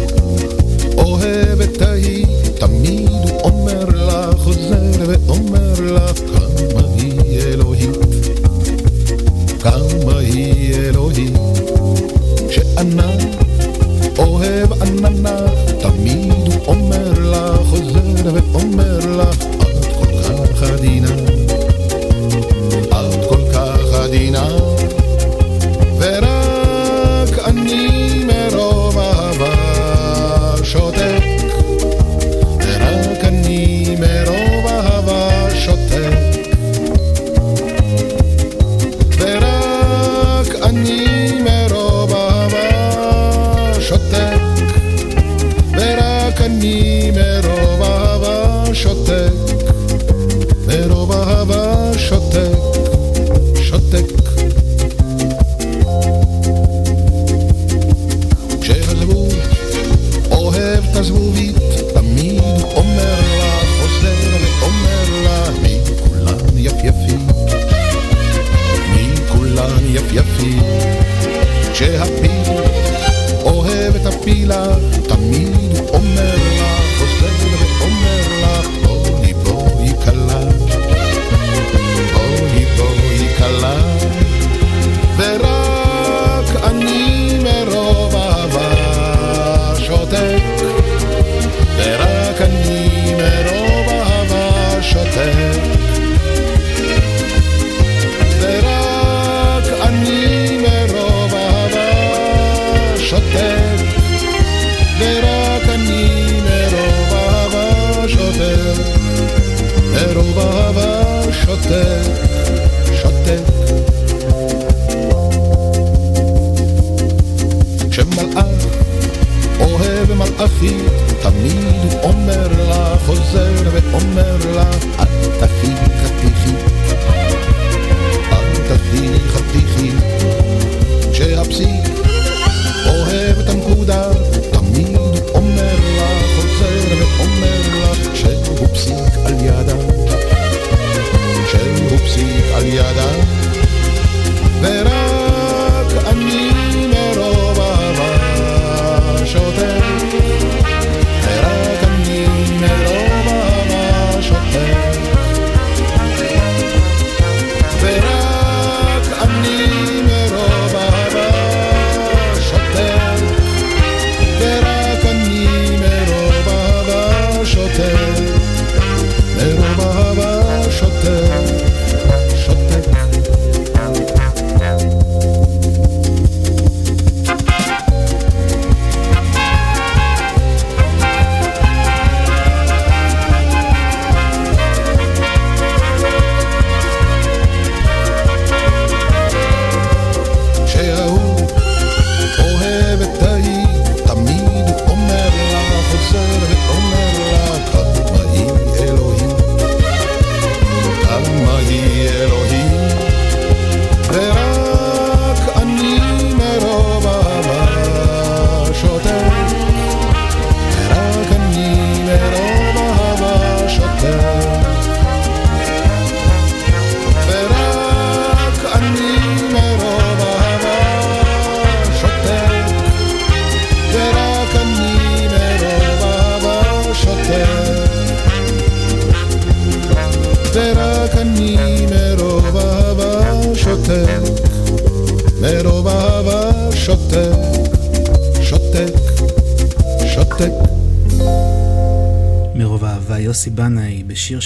אוהב את ההיא, תמיד הוא אומר לה, חוזר ואומר לה, כמה היא אלוהית, כמה היא אלוהית. כשענן אוהב עננה, תמיד הוא אומר לה, חוזר ואומר לה, את כל כך עדינה,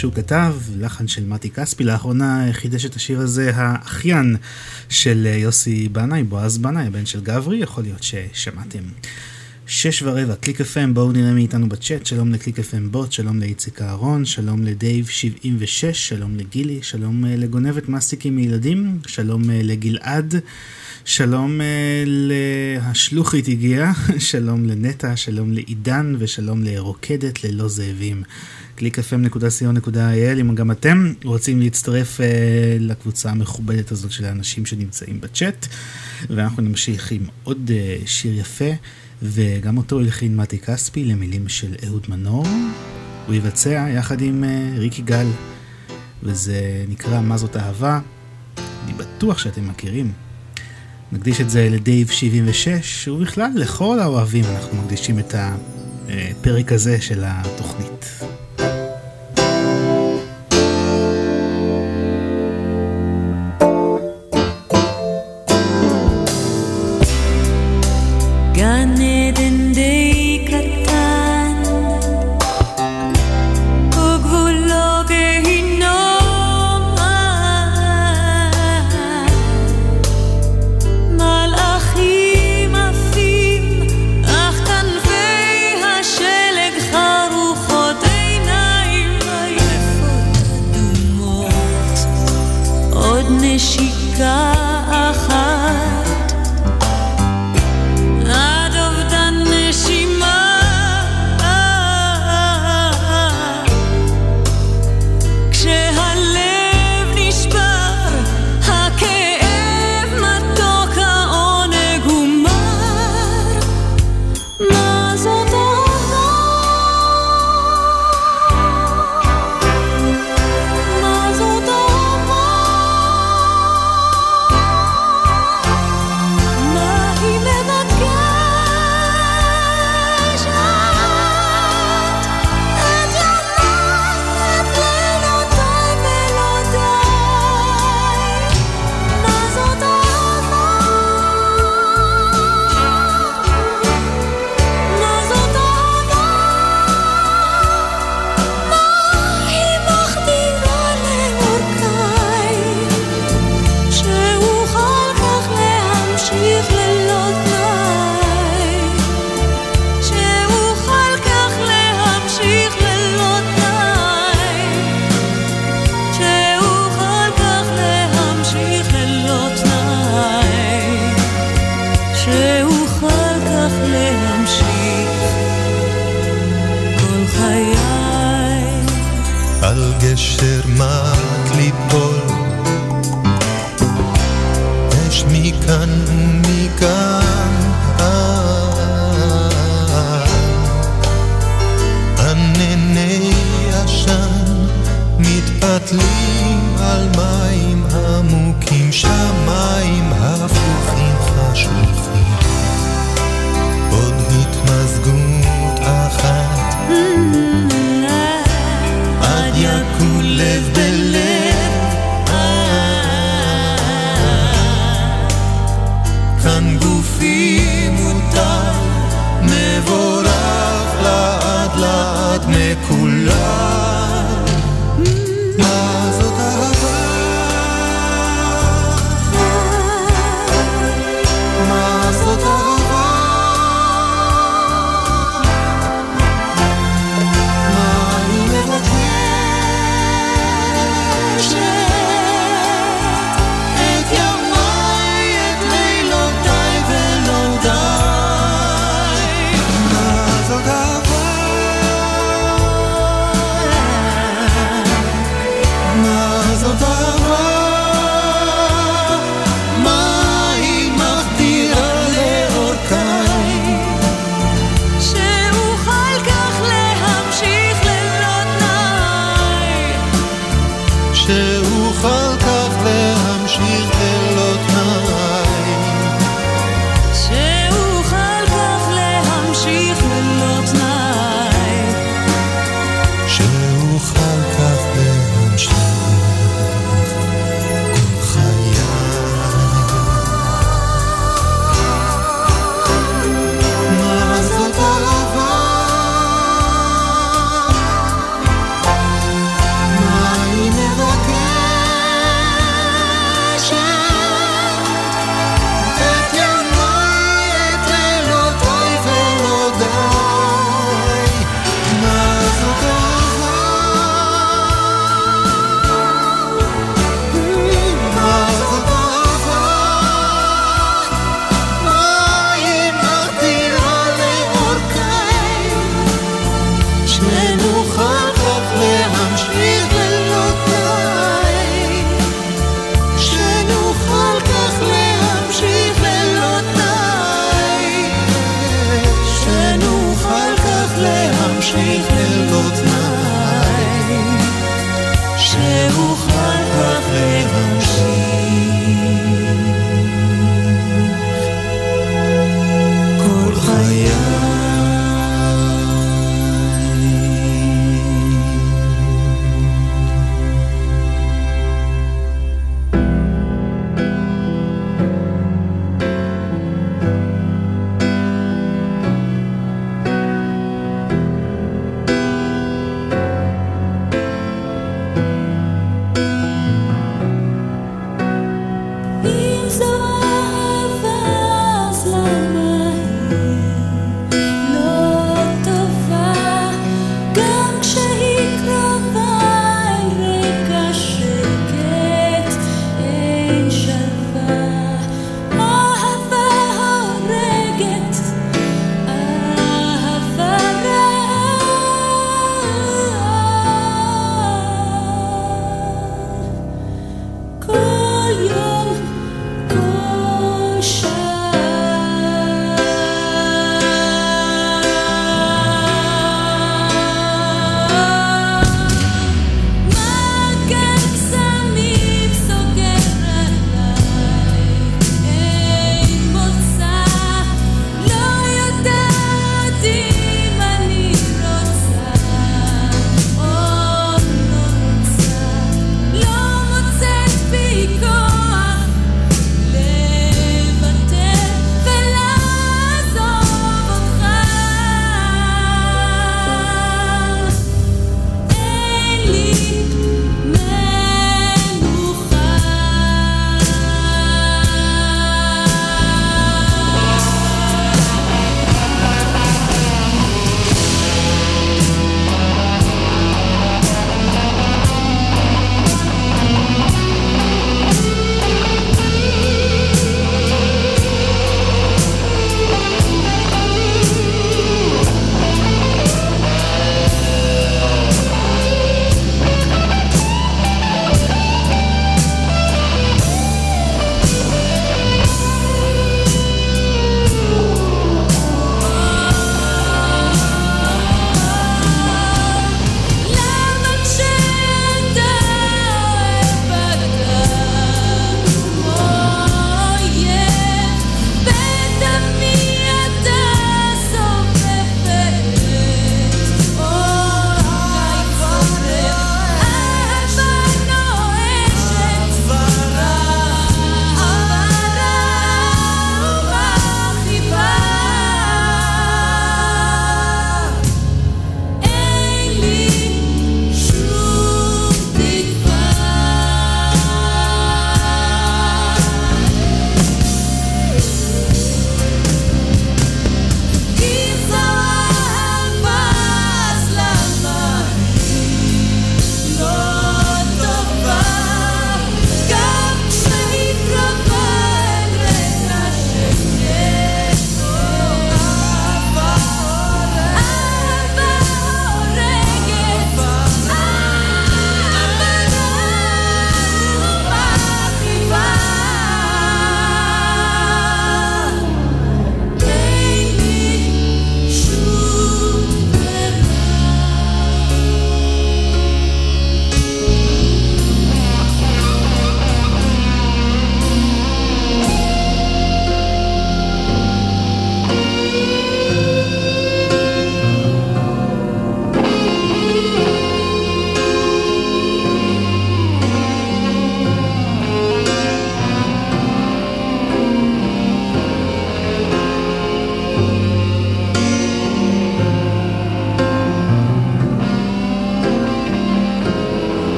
שהוא כתב, לחן של מתי כספי, לאחרונה חידש את השיר הזה האחיין של יוסי בנאי, בועז בנאי, הבן של גברי, יכול להיות ששמעתם. שש ורבע, קליק FM, בואו נראה מי איתנו בצ'אט, שלום לקליק FM בוט, שלום לאיציק אהרון, שלום לדייב 76, שלום לגילי, שלום אה, לגונבת מסטיקים מילדים, שלום אה, לגלעד, שלום אה, להשלוחית הגיעה, שלום לנטע, שלום לעידן ושלום לרוקדת ללא זאבים. www.clickfm.co.il אם גם אתם רוצים להצטרף uh, לקבוצה המכובדת הזאת של האנשים שנמצאים בצ'אט. ואנחנו נמשיך עם עוד uh, שיר יפה וגם אותו הלחין מתי כספי למילים של אהוד מנור. הוא יבצע יחד עם uh, ריקי גל וזה נקרא מה זאת אהבה אני בטוח שאתם מכירים. נקדיש את זה לדייב 76 ובכלל לכל האוהבים אנחנו מקדישים את הפרק הזה של התוכנית.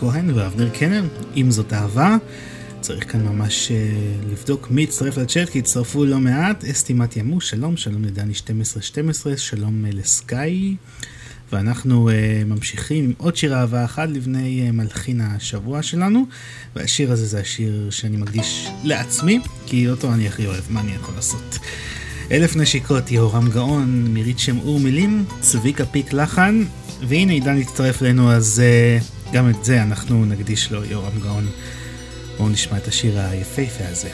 כהן ואבנר קנר, אם זאת אהבה. צריך כאן ממש uh, לבדוק מי יצטרף לצ'אט, כי הצטרפו לא מעט. אסתי מתימו, שלום, שלום לדני 1212, שלום uh, לסקאי. ואנחנו uh, ממשיכים עם עוד שיר אהבה אחד לבני uh, מלחין השבוע שלנו. והשיר הזה זה השיר שאני מקדיש לעצמי, כי אותו אני הכי אוהב, מה אני יכול לעשות? אלף נשיקות, יהורם גאון, מירית שם אור מילים, צביקה פיק לחן, והנה עידן הצטרף אלינו, אז uh, גם את זה אנחנו נקדיש לו, יהורם גאון. בואו נשמע את השיר היפהפה הזה.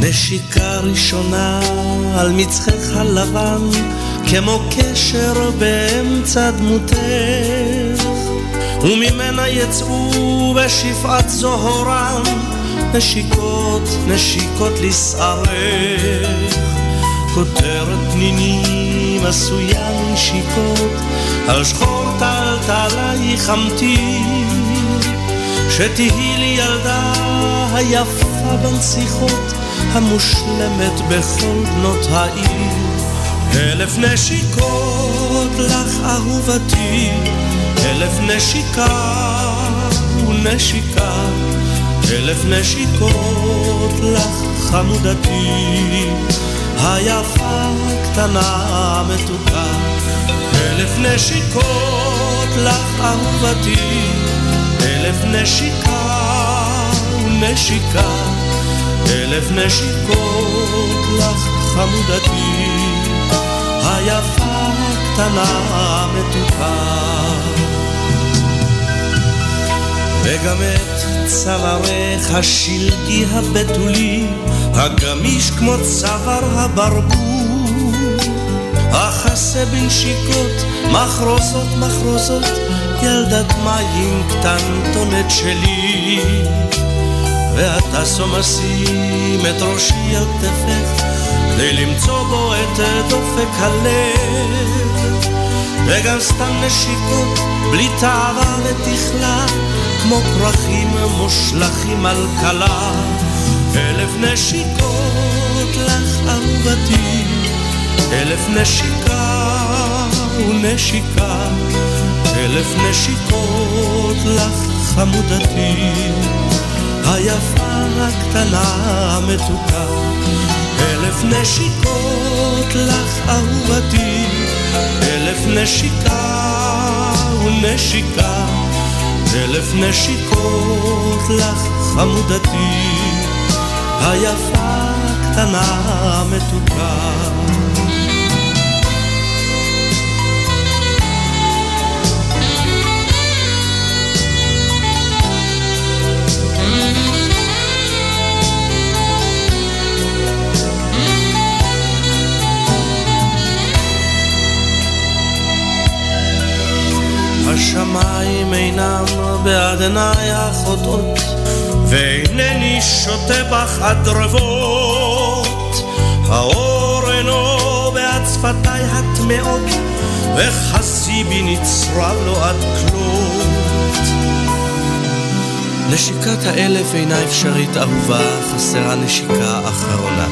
נשיקה ראשונה על מצחך הלבן כמו קשר באמצע דמותך וממנה יצאו בשפעת זוהרם נשיקות, נשיקות לשערך. כותרת פנינים עשויה נשיקות על שחור טלטלייך אמתיר שתהי לי ילדה היפה בנסיכות המושלמת בכל בנות העיר. אלף נשיקות לך אהובתי. אלף נשיקה ונשיקה אלף נשיקות לך חמודתי. היפה קטנה מתוקה אלף נשיקות לך אהובתי. אלף נשיקה ונשיקה. אלף נשיקות לך חמודתי. היפה קטנה מתוקה וגם את צווארך השלגי הבתולי, הגמיש כמו צוואר הברבור. אכסה בנשיקות, מחרוזות מחרוזות, ילדת מים קטנטונת שלי. ואתה סומסים את ראשי על כתפך, כדי למצוא בו את דופק הלב. וגם סתם נשיקות, בלי תאווה ותכלה, כמו פרחים מושלכים על כלה. אלף נשיקות לך אהובתי, אלף נשיקה ונשיקה, אלף נשיקות לך חמודתי, היפה הקטנה מתוקה. אלף נשיקות לך אהובתי, אלף נשיקה ונשיקה, אלף נשיקות לך חמודתי, היפה קטנה מתוקה. השמיים אינם בעד עיניי החוטאות, ואינני שותה בך הדרבות. האור אינו בעד שפתיי הטמעות, וחסי בי נצרב לו עד כלות. נשיקת האלף אינה אפשרית אהובה, חסרה נשיקה אחרונה.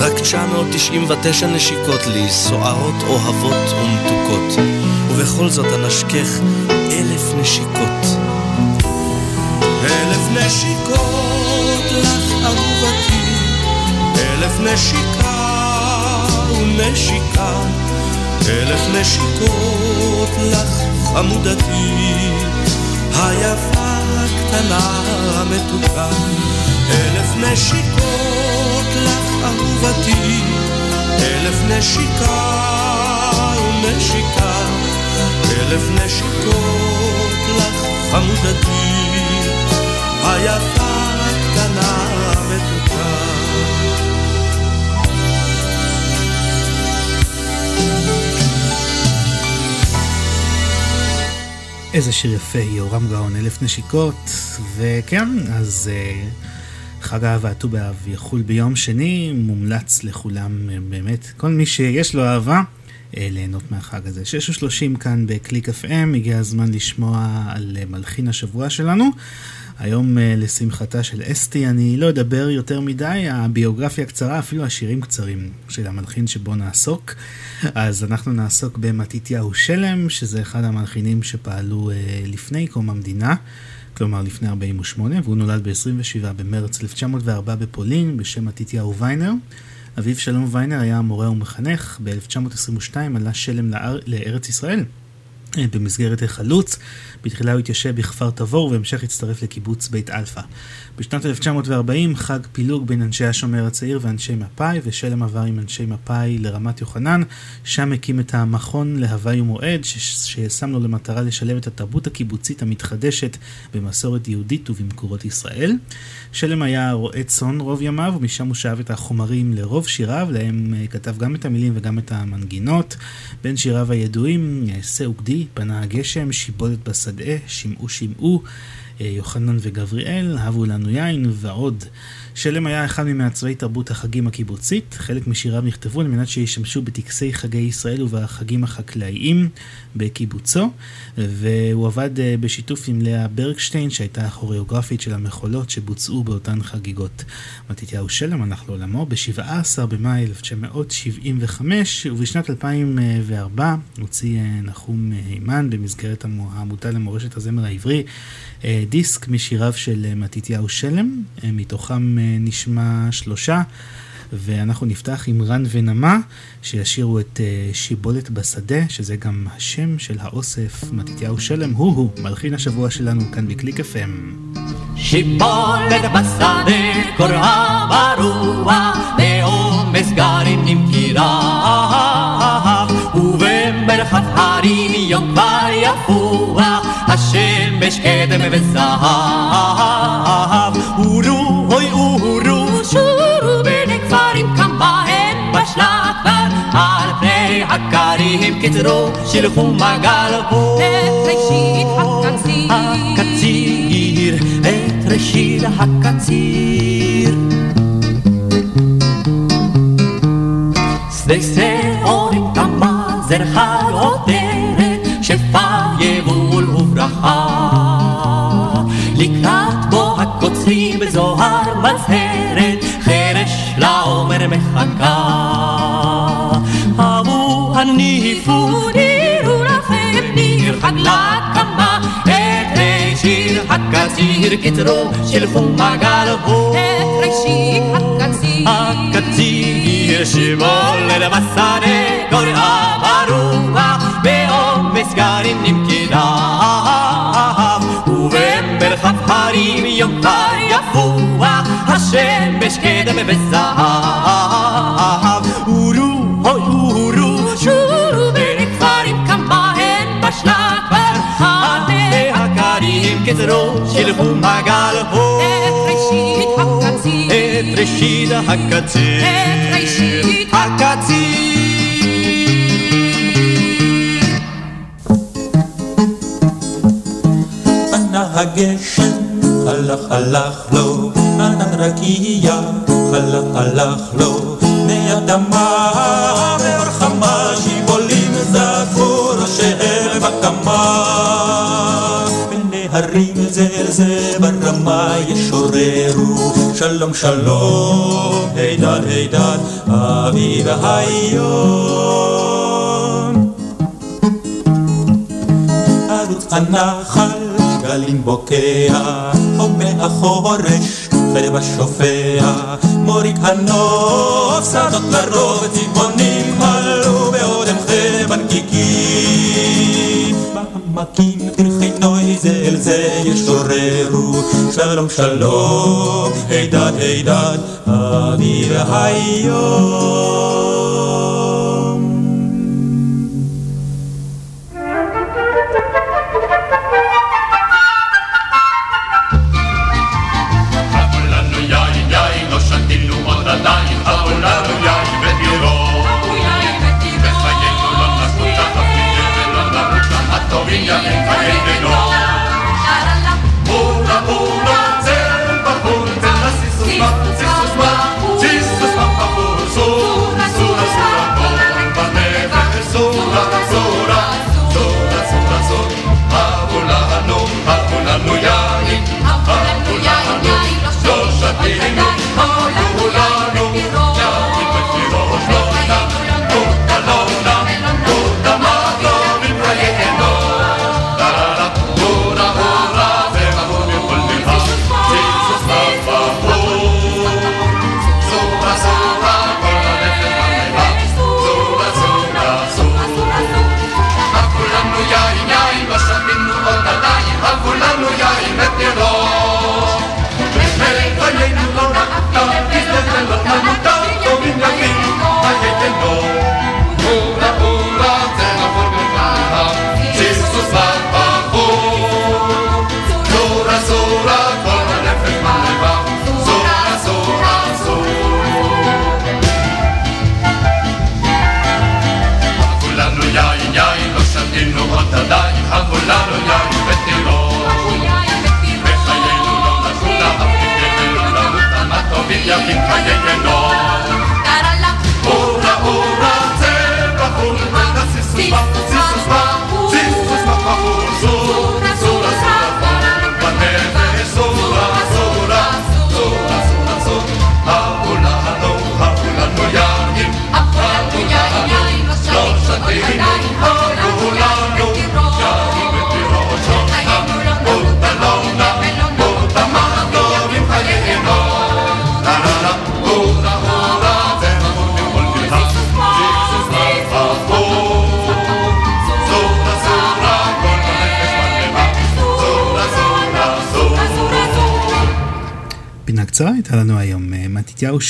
רק 999 נשיקות לי, סוערות, אוהבות ומתוקות. ובכל זאת אנשכך אלף נשיקות. אלף נשיקות לך אהובתי, אלף נשיקה ונשיקה, אלף נשיקות לך חמודתי, היפה הקטנה המתוקה. אלף נשיקות לך אהובתי, אלף נשיקה ונשיקה. אלף נשיקות לך חמודתי, היפה הקטנה המתוקה. איזה שיר יפה, יורם גאון, אלף נשיקות, וכן, אז uh, חג אהבה ט"ו באב יחול ביום שני, מומלץ לכולם uh, באמת, כל מי שיש לו אהבה, אה, ליהנות מהחג הזה. 6.30 כאן בקליק FM, הגיע הזמן לשמוע על אה, מלחין השבוע שלנו. היום אה, לשמחתה של אסתי אני לא אדבר יותר מדי, הביוגרפיה קצרה, אפילו השירים קצרים של המלחין שבו נעסוק. אז אנחנו נעסוק במתתיהו שלם, שזה אחד המלחינים שפעלו לפני קום המדינה. כלומר לפני 48, והוא נולד ב-27 במרץ 1904 בפולין בשם מתתיהו ויינר. אביו שלום ויינר היה מורה ומחנך, ב-1922 עלה שלם לאר... לארץ ישראל במסגרת החלוץ. בתחילה הוא התיישב בכפר תבור ובהמשך הצטרף לקיבוץ בית אלפא. בשנת 1940 חל פילוג בין אנשי השומר הצעיר ואנשי מפא"י, ושלם עבר עם אנשי מפא"י לרמת יוחנן, שם הקים את המכון להווי ומועד, ששם לו למטרה לשלב את התרבות הקיבוצית המתחדשת במסורת יהודית ובמקורות ישראל. שלם היה רועה צאן רוב ימיו, ומשם הוא שאב את החומרים לרוב שיריו, להם אה, כתב גם את המילים וגם את המנגינות. בין שיריו הידועים, "שא וגדי", "פנה הגשם", "שיבולת בשדה", "שמעו שמעו", אה, יוחנן וגבריאל, "הבו לנו יין" ועוד. שלם היה אחד ממעצבי תרבות החגים הקיבוצית, חלק משיריו נכתבו על מנת שישמשו בטקסי חגי ישראל ובחגים החקלאיים בקיבוצו, והוא עבד אה, בשיתוף עם לאה ברגשטיין שהייתה הכוריאוגרפית של המחולות שבוצעו באותן חגיגות. מתתיהו שלם הלך לעולמו ב-17 במאי 1975, ובשנת 2004 הוציא אה, נחום הימן במסגרת העמותה למורשת הזמר העברי דיסק משיריו של מתתיהו שלם, מתוכם נשמע שלושה, ואנחנו נפתח עם רן ונמה, שישירו את שיבולת בשדה, שזה גם השם של האוסף מתתיהו שלם, הוא-הוא, מלחין השבוע שלנו כאן בקליק FM. שיבולת בשדה קוראה ברוח, בעומס גרים נמכירה, ובמרחב הרים יום כבר יפוח, השמש קדם וזהב, אורו אוי אורו שורו בין כפרים כמה הן בשלה על פני הכרים קצרו שלחו מגל. בו, את ראשית הקציר, את ראשית הקציר. שדה שעורים כמה זרחה עודרת, שפע יבול וברכה. לקראת בו הקוצרים בזוהר מזהרת, חרש לעומר מחכה. אבו הניפו, נירו לכם ניר חג לקמה, את ראשית הקציר קצרו שלחו מגל בו. את ראשית הקציר, הקציר שבולד בשדה קוראה ברוח, בעומס גרים נמכרה. ובמרחב הרים יום כבר יפוח, השמש קדם וזהב. אורו, אוי אורו, שורו בין כפרים כמה הן בשלה כבר, עדי הקרים קצרו שלחו מגל בו. את ראשית הקציר, את ראשית הקציר, את ראשית הקציר. הגשם, הלך הלך לו, ענן רקיע, הלך הלך לו, מי אדמה ואור חמה, שיבולים זעקו ראשיהם בקמה. בנהרים זה זה ברמה ישוררו, שלום שלום, הידד הידד, אביב היום. ערוץ הנחל, גלים בוקע, הומה החורש, חרב השופע, מוריק הנוף, שדות לרוב, צבעונים עלו באודם חרב הנקיקים. בעמקים פרחי נוי זה אל זה ישוררו, שלום שלום, הידד הידד, אביב היום. יפים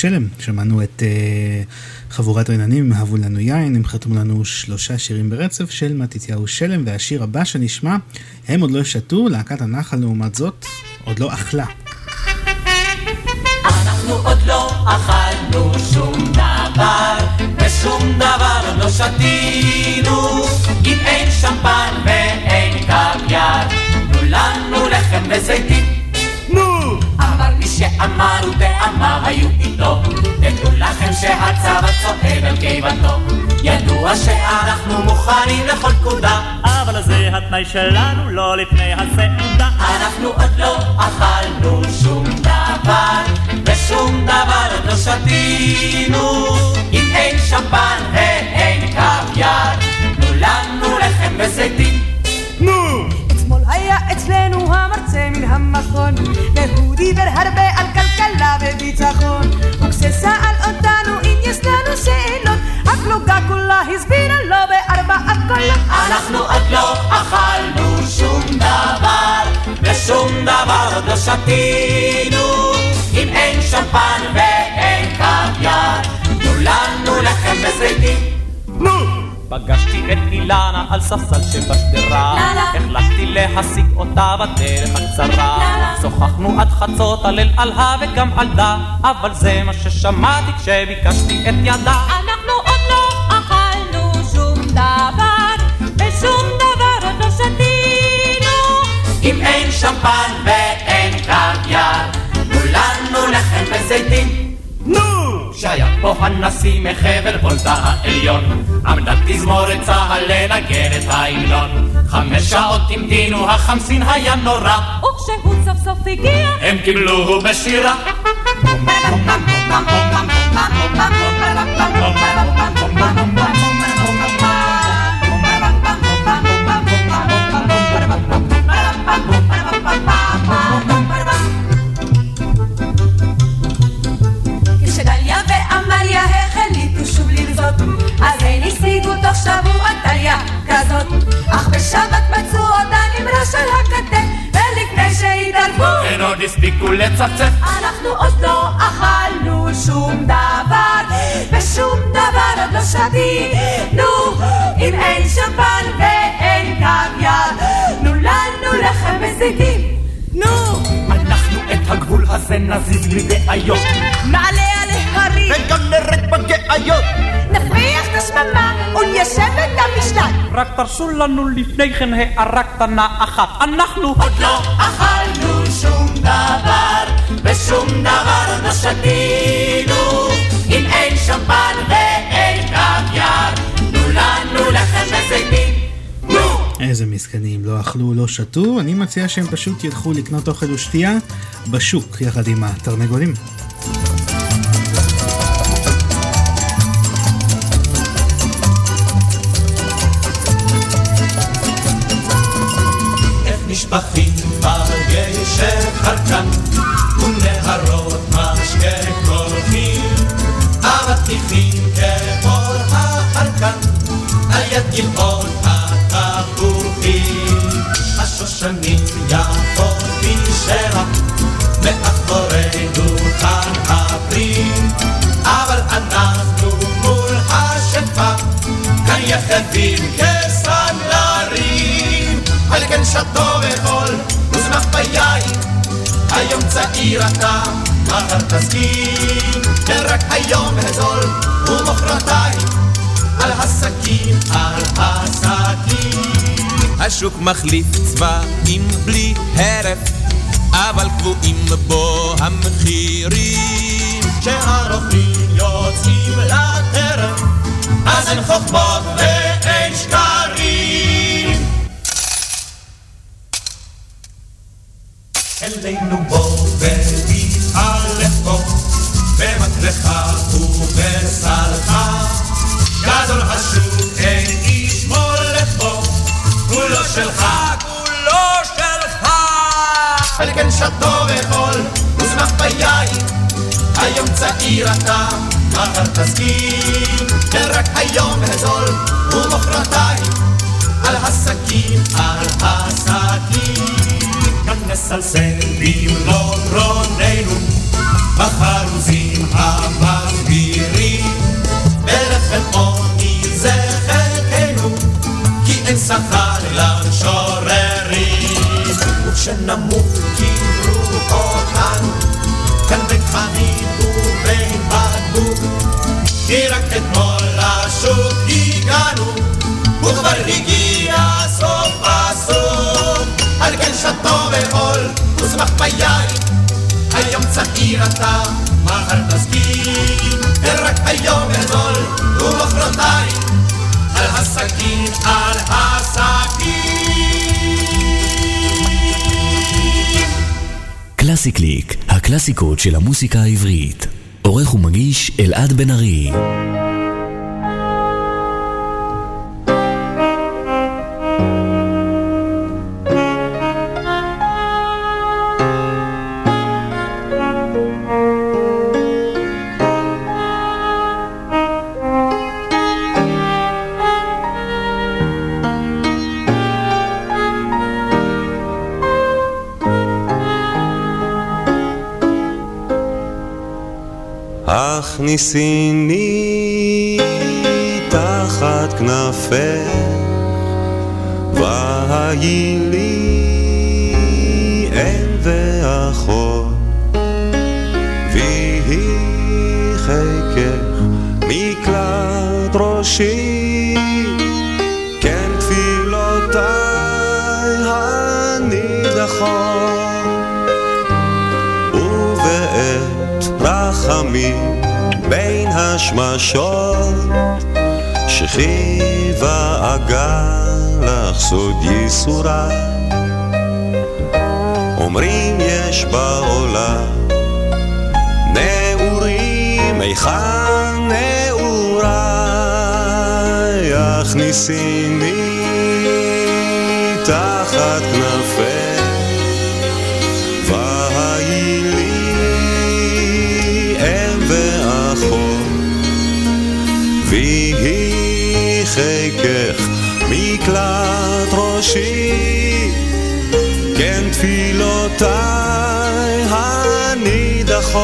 שלם, שמענו את אה, חבורת רננים, אהבו לנו יין, הם חתמו לנו שלושה שירים ברצף של מתתיהו שלם, והשיר הבא שנשמע, הם עוד לא שתו, להקת הנחל לעומת זאת, עוד לא אכלה. אנחנו עוד לא אכלנו שום דבר, ושום דבר עוד לא שתינו. אם אין שמפן ואין קוויאר, תנו לנו לחם וזיתים. אמר מי שאמר ובאמר היו איתו, תדעו לכם שהצבא צועד על קיבתו. ידוע שאנחנו מוכנים לכל פקודה, אבל זה התנאי שלנו, לא לפני הסעודה. אנחנו עוד לא אכלנו שום דבר, ושום דבר עוד לא שתינו. אם אין שמפן ואין קוויאר, תנו לנו לחם וזיתים. נו! היה אצלנו המרצה מן המכון, והוא דיבר הרבה על כלכלה וביטחון. וכששאל אותנו אם יש לנו שאלות, הפלוגה כולה הסבירה לו בארבעת קולות. אנחנו עוד לא אכלנו שום דבר, ושום דבר עוד לא שתינו. אם אין שמפן ואין קוויאר, תנו לנו לחם וזיתים. נו! פגשתי את אילנה על ספסל שבשדרה, החלטתי להשיג אותה בדרך הקצרה. שוחחנו עד חצות על ה וגם על דה, אבל זה מה ששמעתי כשביקשתי את ידה. אנחנו עוד לא אכלנו שום דבר, ושום דבר עוד לא שתינו. אם אין שמפן ואין קוויאר, תנו לנו לחם וזיתים. נו! שהיה פה הנשיא מחבל וולטה העליון, עמדה תזמורת צה"ל לנגן את ההמנון. חמש שעות המתינו, החמסין היה נורא, וכשהוא סוף סוף הגיע, הם קיבלוהו בשירה. השיגו תוך שבוע דליה כזאת. אך בשבת מצאו אותה נמרש על הכתף, ולפני שהתערבו, הן עוד הספיקו לצפצף. אנחנו עוד לא אכלנו שום דבר, ושום דבר עוד לא שתינו. אם אין שמפן ואין קוויאר, תנו לנו לחם וזיתים. נו! אנחנו את הגבול הזה נזיז בלי בעיות. נעלה נרד בגאיות. נפריח את השממה וניישב את המשלט. רק תרשו לנו לפני כן הערה קטנה אחת. אנחנו עוד לא אכלנו שום דבר, ושום דבר לא שתינו. אם אין שמפן ואין קוויאר, תנו לנו לחם וזיתים. איזה מסכנים, לא אכלו, לא שתו, אני מציע שהם פשוט ילכו לקנות אוכל ושתייה בשוק יחד עם התרנגולים. נשפכים בגשר חרקן ונהרות משקה קולחים. אבטיחים כאור החרקן על יד גבעון התפוחים. השושנים יפות בשרח מאחורי דוכן הפרים אבל אנחנו מול השפע כאן כסנדלרים שתו וחול וזמח ביין. היום צעיר אתה, מחר תסכים כן רק היום הזול ומחרתיים על הסכין, על הסכין השוק מחליף צבעים בלי הרף אבל קבועים בו המחירים. כשהרוכבים יוצאים לטרף אז אין חוכמות ואין שקרים אלינו בוא ותתהלך בו במקלך ובסלך. גדול השוק אין איש מולך בו כולו שלך כולו שלך. על כן שתו וחול וזמח ביין. היום צעיר אתה מחר תסכים. כן רק היום הזול ומחרתיים. על הסכין על הסכין נסלסל במלוא גרוננו בחרוזים המגבירים בלחם עוני זה חלקנו כי אין שכר למשוררים. וכשנמות קברו אותנו כאן בין חנית ובין בקבוק כי רק אתמול לשוק הגענו וכבר הגיע סוף הסוף על כן שתו וחול ושמח ביין היום צעיר אתה מחר תסכים ורק היום גדול ומחרתיים על הסכין על הסכין קלאסי קליק, הקלאסיקות של המוסיקה העברית. עורך ומגיש אלעד בן ארי. הכניסיני תחת כנפך והי לי אם ואחות ויהי חיקך מקלט ראשי כן תפילותיי הנידחות ובעת רחמים בין השמשות שכיבה אגל לך סוד ייסוריי אומרים יש בעולם נעורים היכן נעוריי? הכניסיני תחת כנפך מקלט ראשי כן תפילותיי הנידחות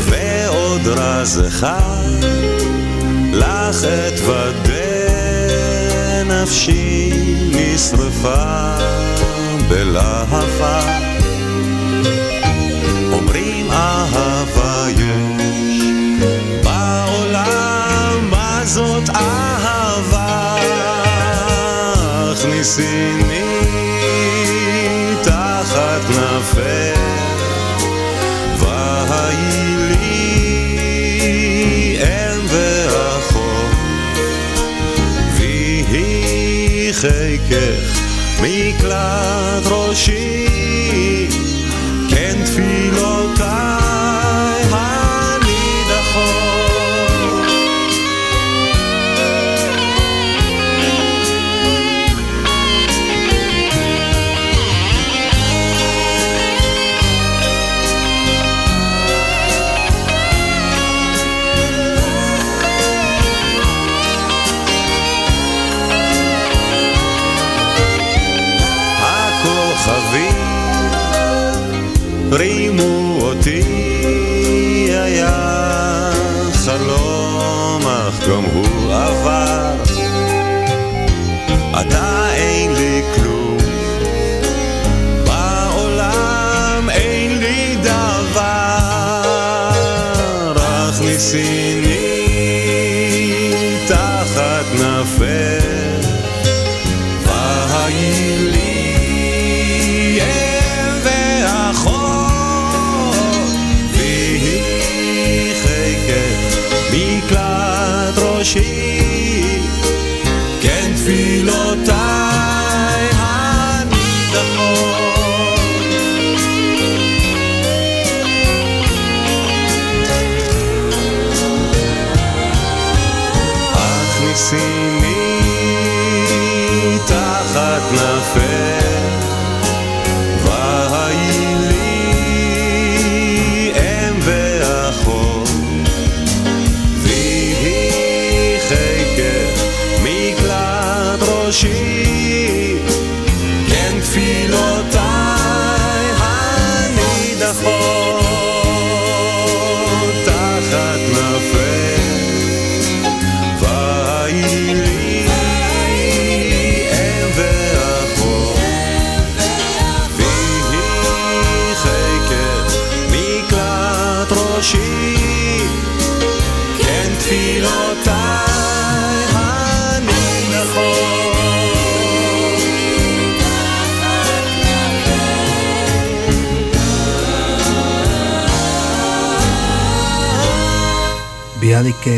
ועוד רזך לך אתוודה נפשי נשרפה בלהבה הכניסיני תחת כנפך והי לי אם ואחות ויהי חיקך מקלט ראשי, כן תפילותיי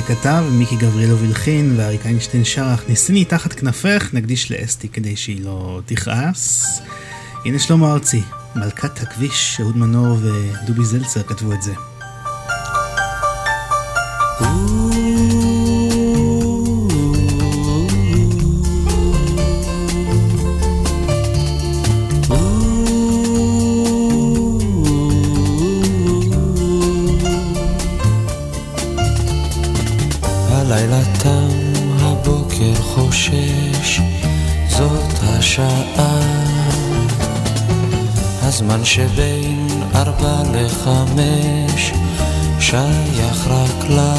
כתב, מיקי גבריאלוב הלחין ואריק איינשטיין שר הכניסיני תחת כנפך, נקדיש לאסתי כדי שהיא לא תכעס. הנה שלמה ארצי, מלכת הכביש, אהוד מנור ודובי זלצר כתבו את זה. לחמש, שייך רק לה.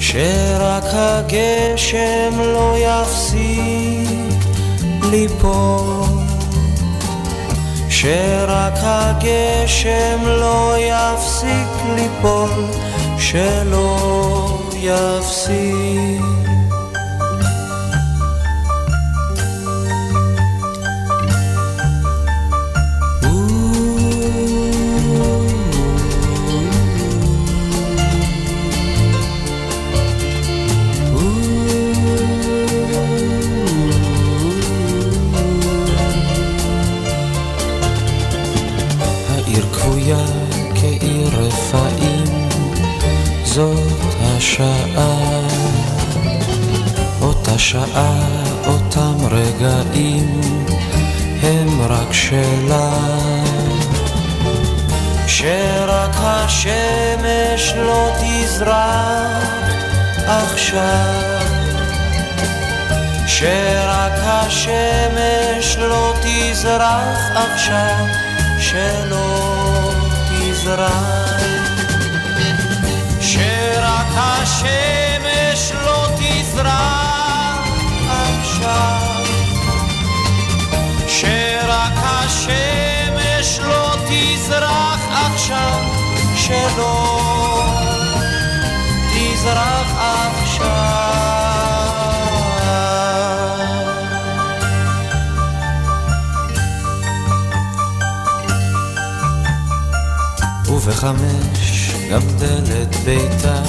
שרק הגשם לא יפסיק ליפול. שרק הגשם לא יפסיק ליפול, שלא יפסיק. תזרח עכשיו. שרק השמש לא תזרח עכשיו, שלא תזרח. שרק השמש לא תזרח עכשיו. שרק השמש לא תזרח עכשיו, שלא תזרח עכשיו. ובחמש גם דלת ביתה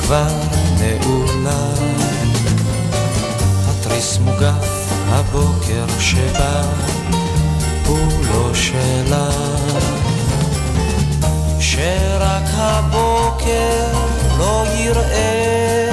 כבר נעולה. מוגף הבוקר שבא הוא לא שלה שרק הבוקר לא יראה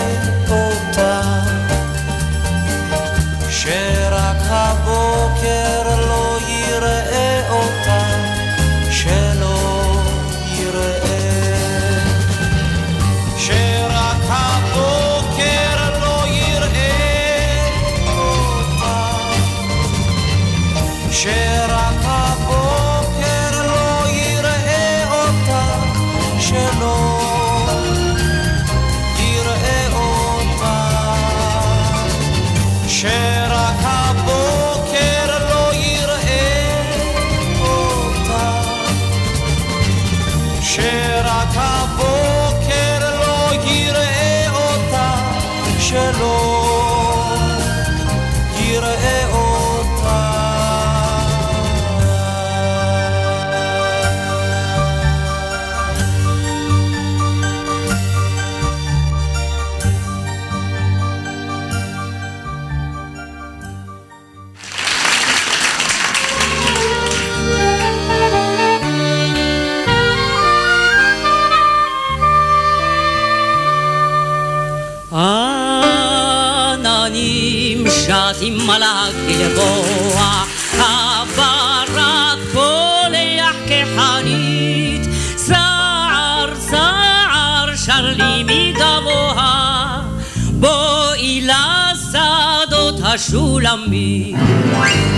השולמית,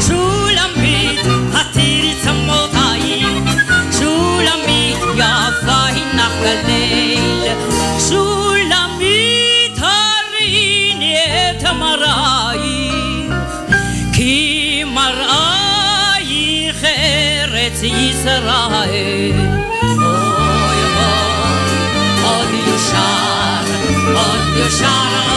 שולמית התירי צמותיים, שולמית יפה הנך גליל, שולמית הריני את מראייך, כי מראייך ארץ ישראל. אוי אוי, עוד יושר, עוד יושר,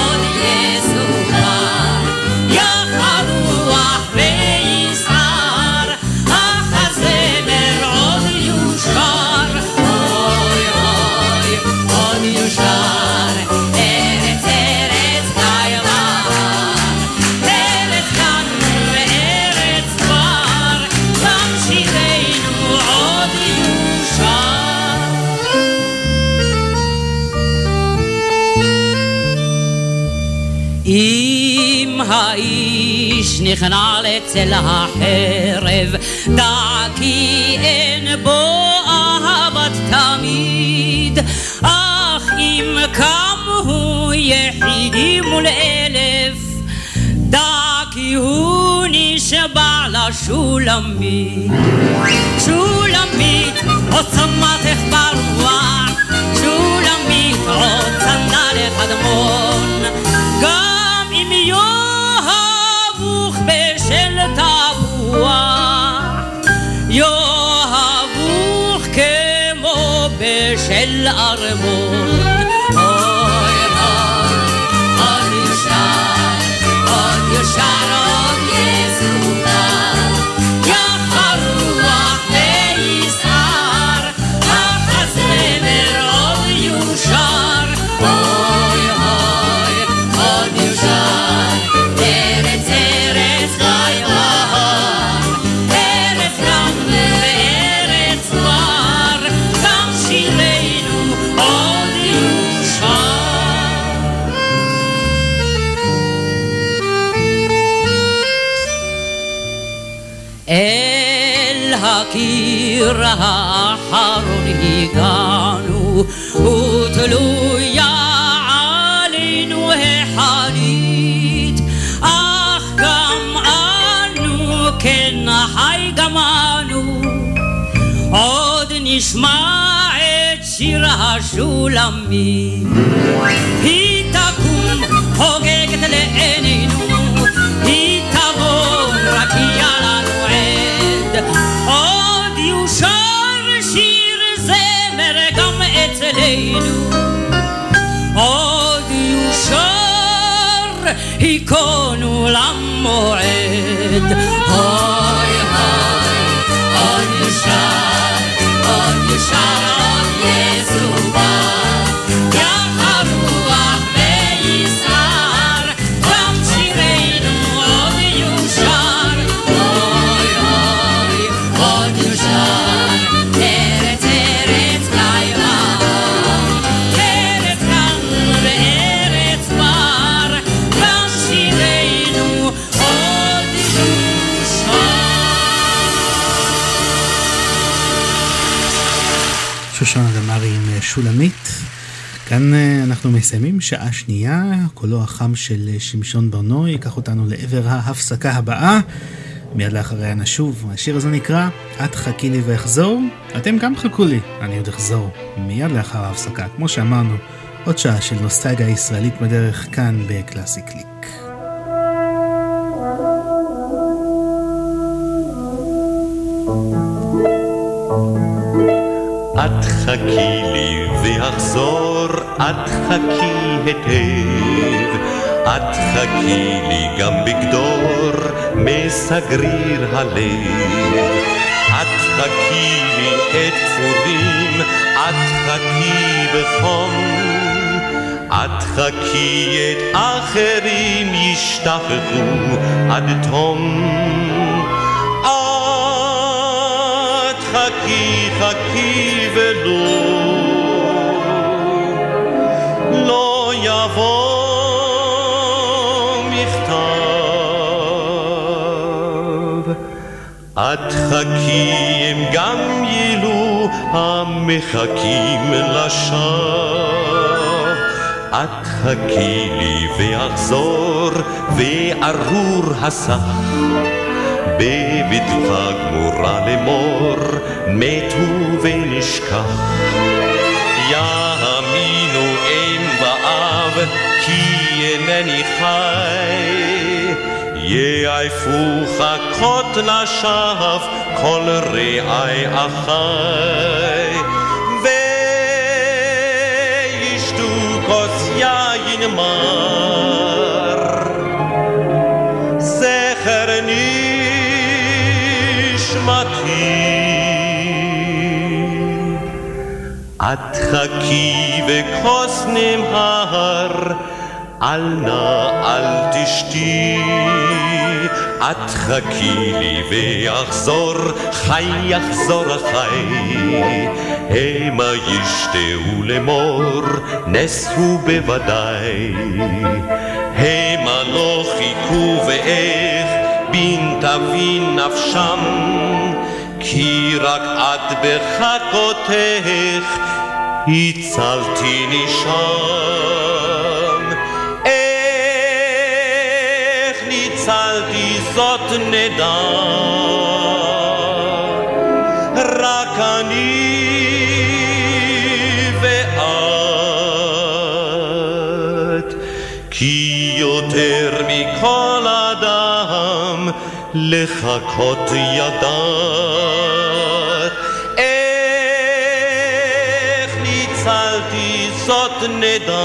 האיש נכנע לצל החרב, דע כי אין בו אהבת תמיד, אך אם קם הוא יחידי מול אלף, דע כי הוא נשבע לשולמית. שולמית, עוצמתך ברוח, שולמית, עוד צנדלך אדמון, גם תפוח, יאהבוך כמו בשל ארמון. האחרון הגענו, ותלויה עלינו החנית, אך גם אנו, כן חי גם אנו, עוד נשמע את שיר השולמית. היא תקום חוגגת לעינינו, יושר היכונו למועד. אוי אוי, עוד יושר, עוד יושר, כאן אה, אנחנו מסיימים שעה שנייה, קולו החם של אה, שמשון ברנוי ייקח אותנו לעבר ההפסקה הבאה. מיד לאחריה נשוב. השיר הזה נקרא "את חכי לי ואחזור". אתם גם חכו לי, אני עוד אחזור. מיד לאחר ההפסקה. כמו שאמרנו, עוד שעה של נוסטגיה ישראלית בדרך כאן בקלאסי קליק. את חכי לי ואחזור, את חכי היטב. את חכי לי גם בגדור, מסגריר הלב. את חכי לי את כפורים, את חכי בחום. את חכי את אחרים ישתחררו עד תום. חכי הם גם יהיו המחכים לשווא את חכי לי ואחזור וארור הסך בבטחה גמורה לאמור, מתו ונשכח. יאמינו אם ואב, כי אינני חי. יעייפו חכות לשווא, כל רעי אחי. וישתו כוס יין מר. זכר נשמתי. את חכי וכוס נמהר, אל נא אל תשתי. את חכי לי ואחזור, חי יחזור החי. המה ישתהו לאמור, נס הוא בוודאי. המה לא חיכו ואיך, בין תבין נפשם, כי רק את בחכותך הצלתיני שם. זאת נדע, רק אני ואת, כי יותר מכל אדם לחכות ידעת. איך ניצלתי זאת נדע,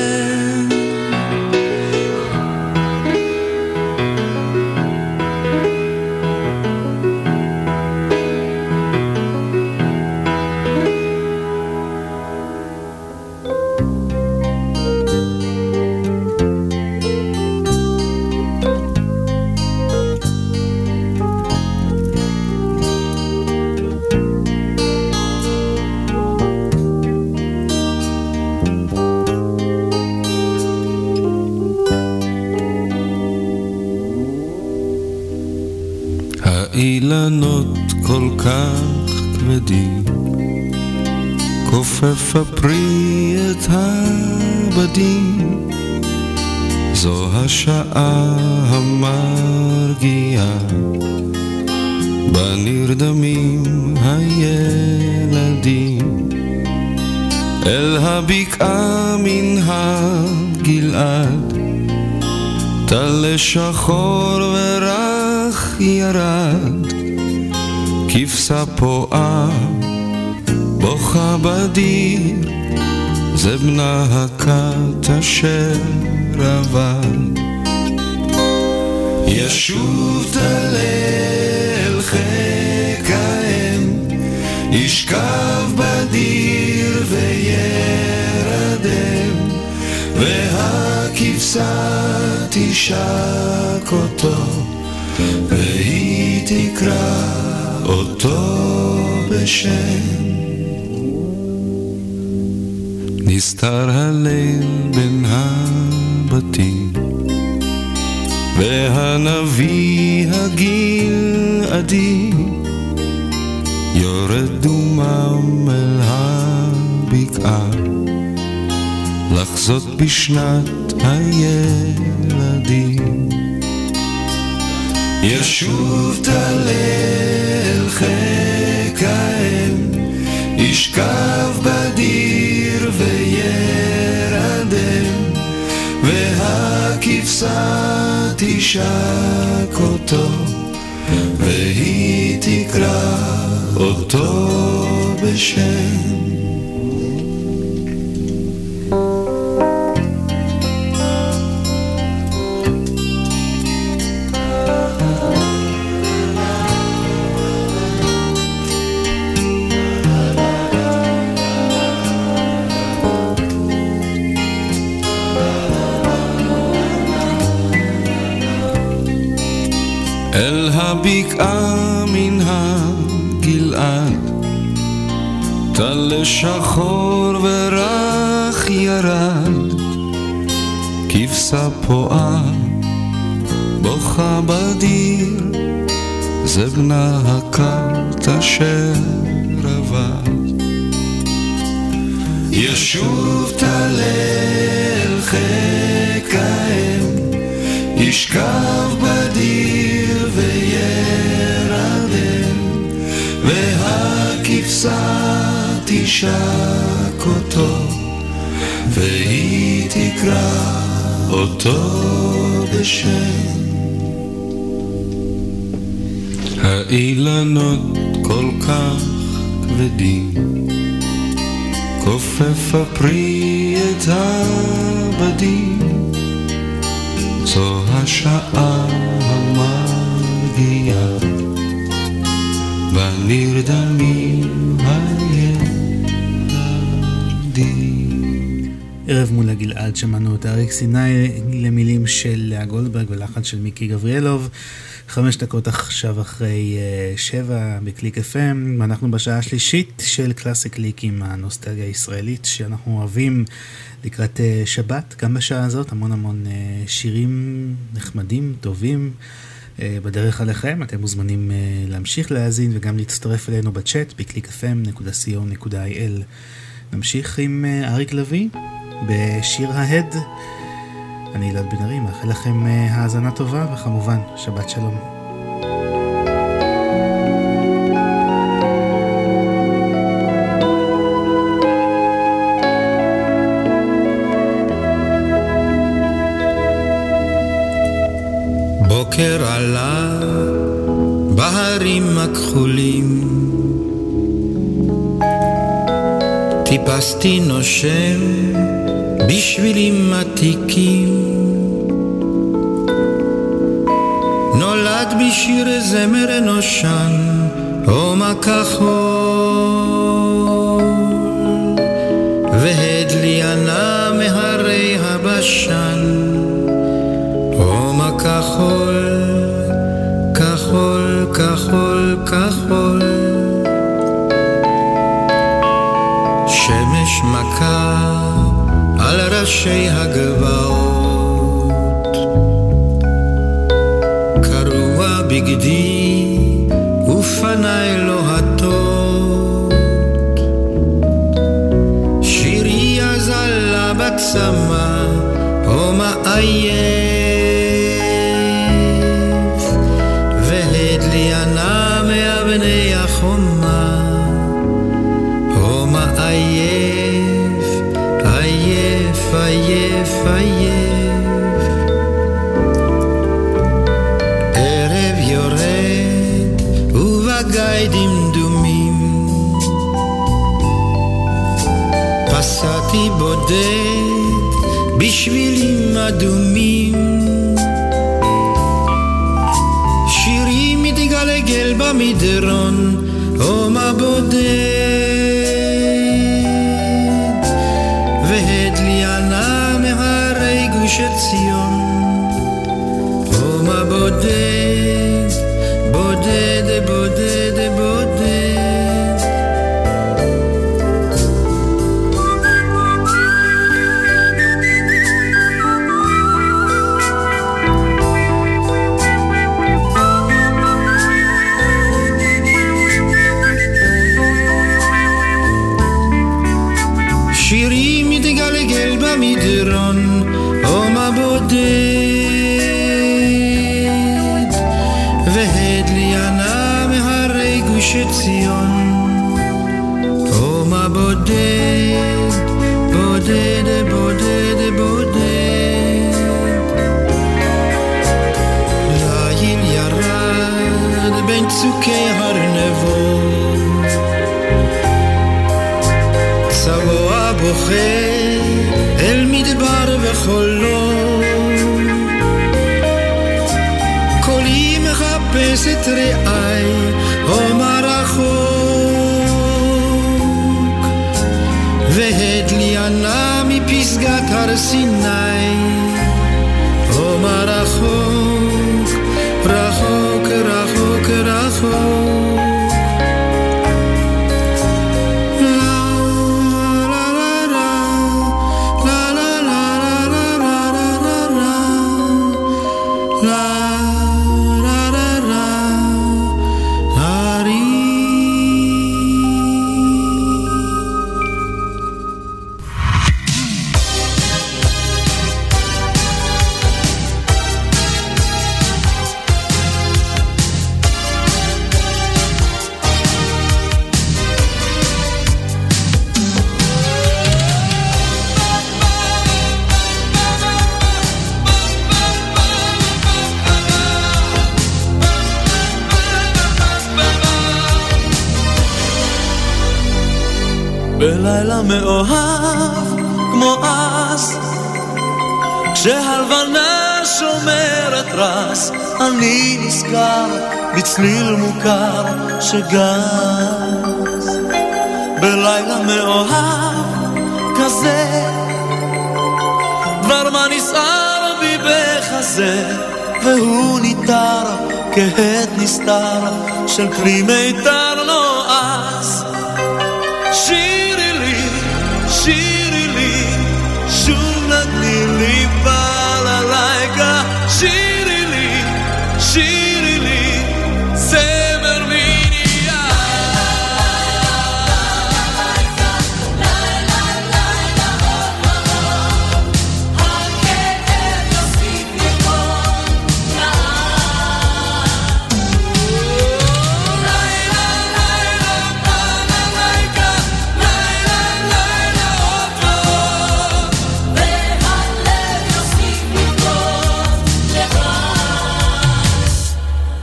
הפרי את הבדים, זו השעה המרגיעה, בה נרדמים הילדים, אל הבקעה מן הגלעד, טל שחור ורך ירד, כבשה פועה, בוכה בדיר, זה בנה הכת אשר עבד. ישוב תלל חיק האם, ישכב בדיר וירדם, והכבשה תשק אותו, והיא תקרא אותו בשם. נסתר הליל בין הבתים, והנביא הגלעדי יורד דומם אל הבקעה, לחזות בשנת הילדים. ישוב תלל חיק האם, ישכב והכבשה תשק אותו, והיא תקרא אותו בשם. הבקעה מן הגלעד, טל שחור ורך ירד, כבשה פועה, בוכה בדיר, זה בנה הכת אשר עבד. ישוב תלל חיק האם, ישכב בדיר תשק אותו, והיא תקרא אותו בשם. האילנות כל כך כבדים, כופף הפרי את הבדים. זו השעה המרגיעה, בנרדמים הילדים. ערב מול הגלעד שמענו את אריק סיני למילים של לאה גולדברג ולחן של מיקי גבריאלוב. חמש דקות עכשיו אחרי uh, שבע בקליק FM, ואנחנו בשעה השלישית של קלאסי קליק עם הנוסטלגיה הישראלית שאנחנו אוהבים לקראת uh, שבת, גם בשעה הזאת, המון המון uh, שירים נחמדים, טובים. בדרך עליכם, אתם מוזמנים להמשיך להאזין וגם להצטרף אלינו בצ'אט בקליק.fm.co.il. נמשיך עם uh, אריק לביא בשיר ההד. אני אילן בן ארי, מאחל לכם אה, האזנה טובה, וכמובן, שבת שלום. בוקר עלה בהרים הכחולים טיפסתי נושם בשבילים עתיקים נולד בשיר זמר נושן הומה כחול והדליינה מהרי הבשן הומה כחול, כחול, כחול, כחול ראשי הגבעות קרוע בגדי didn't מאוהב כמו אז. כשהלבנה שומרת רס אני נזכר בצליל מוכר שגז בלילה מאוהב כזה דבר מה נסער בי בחזה והוא ניתר כהד נסתר של כלי מיתר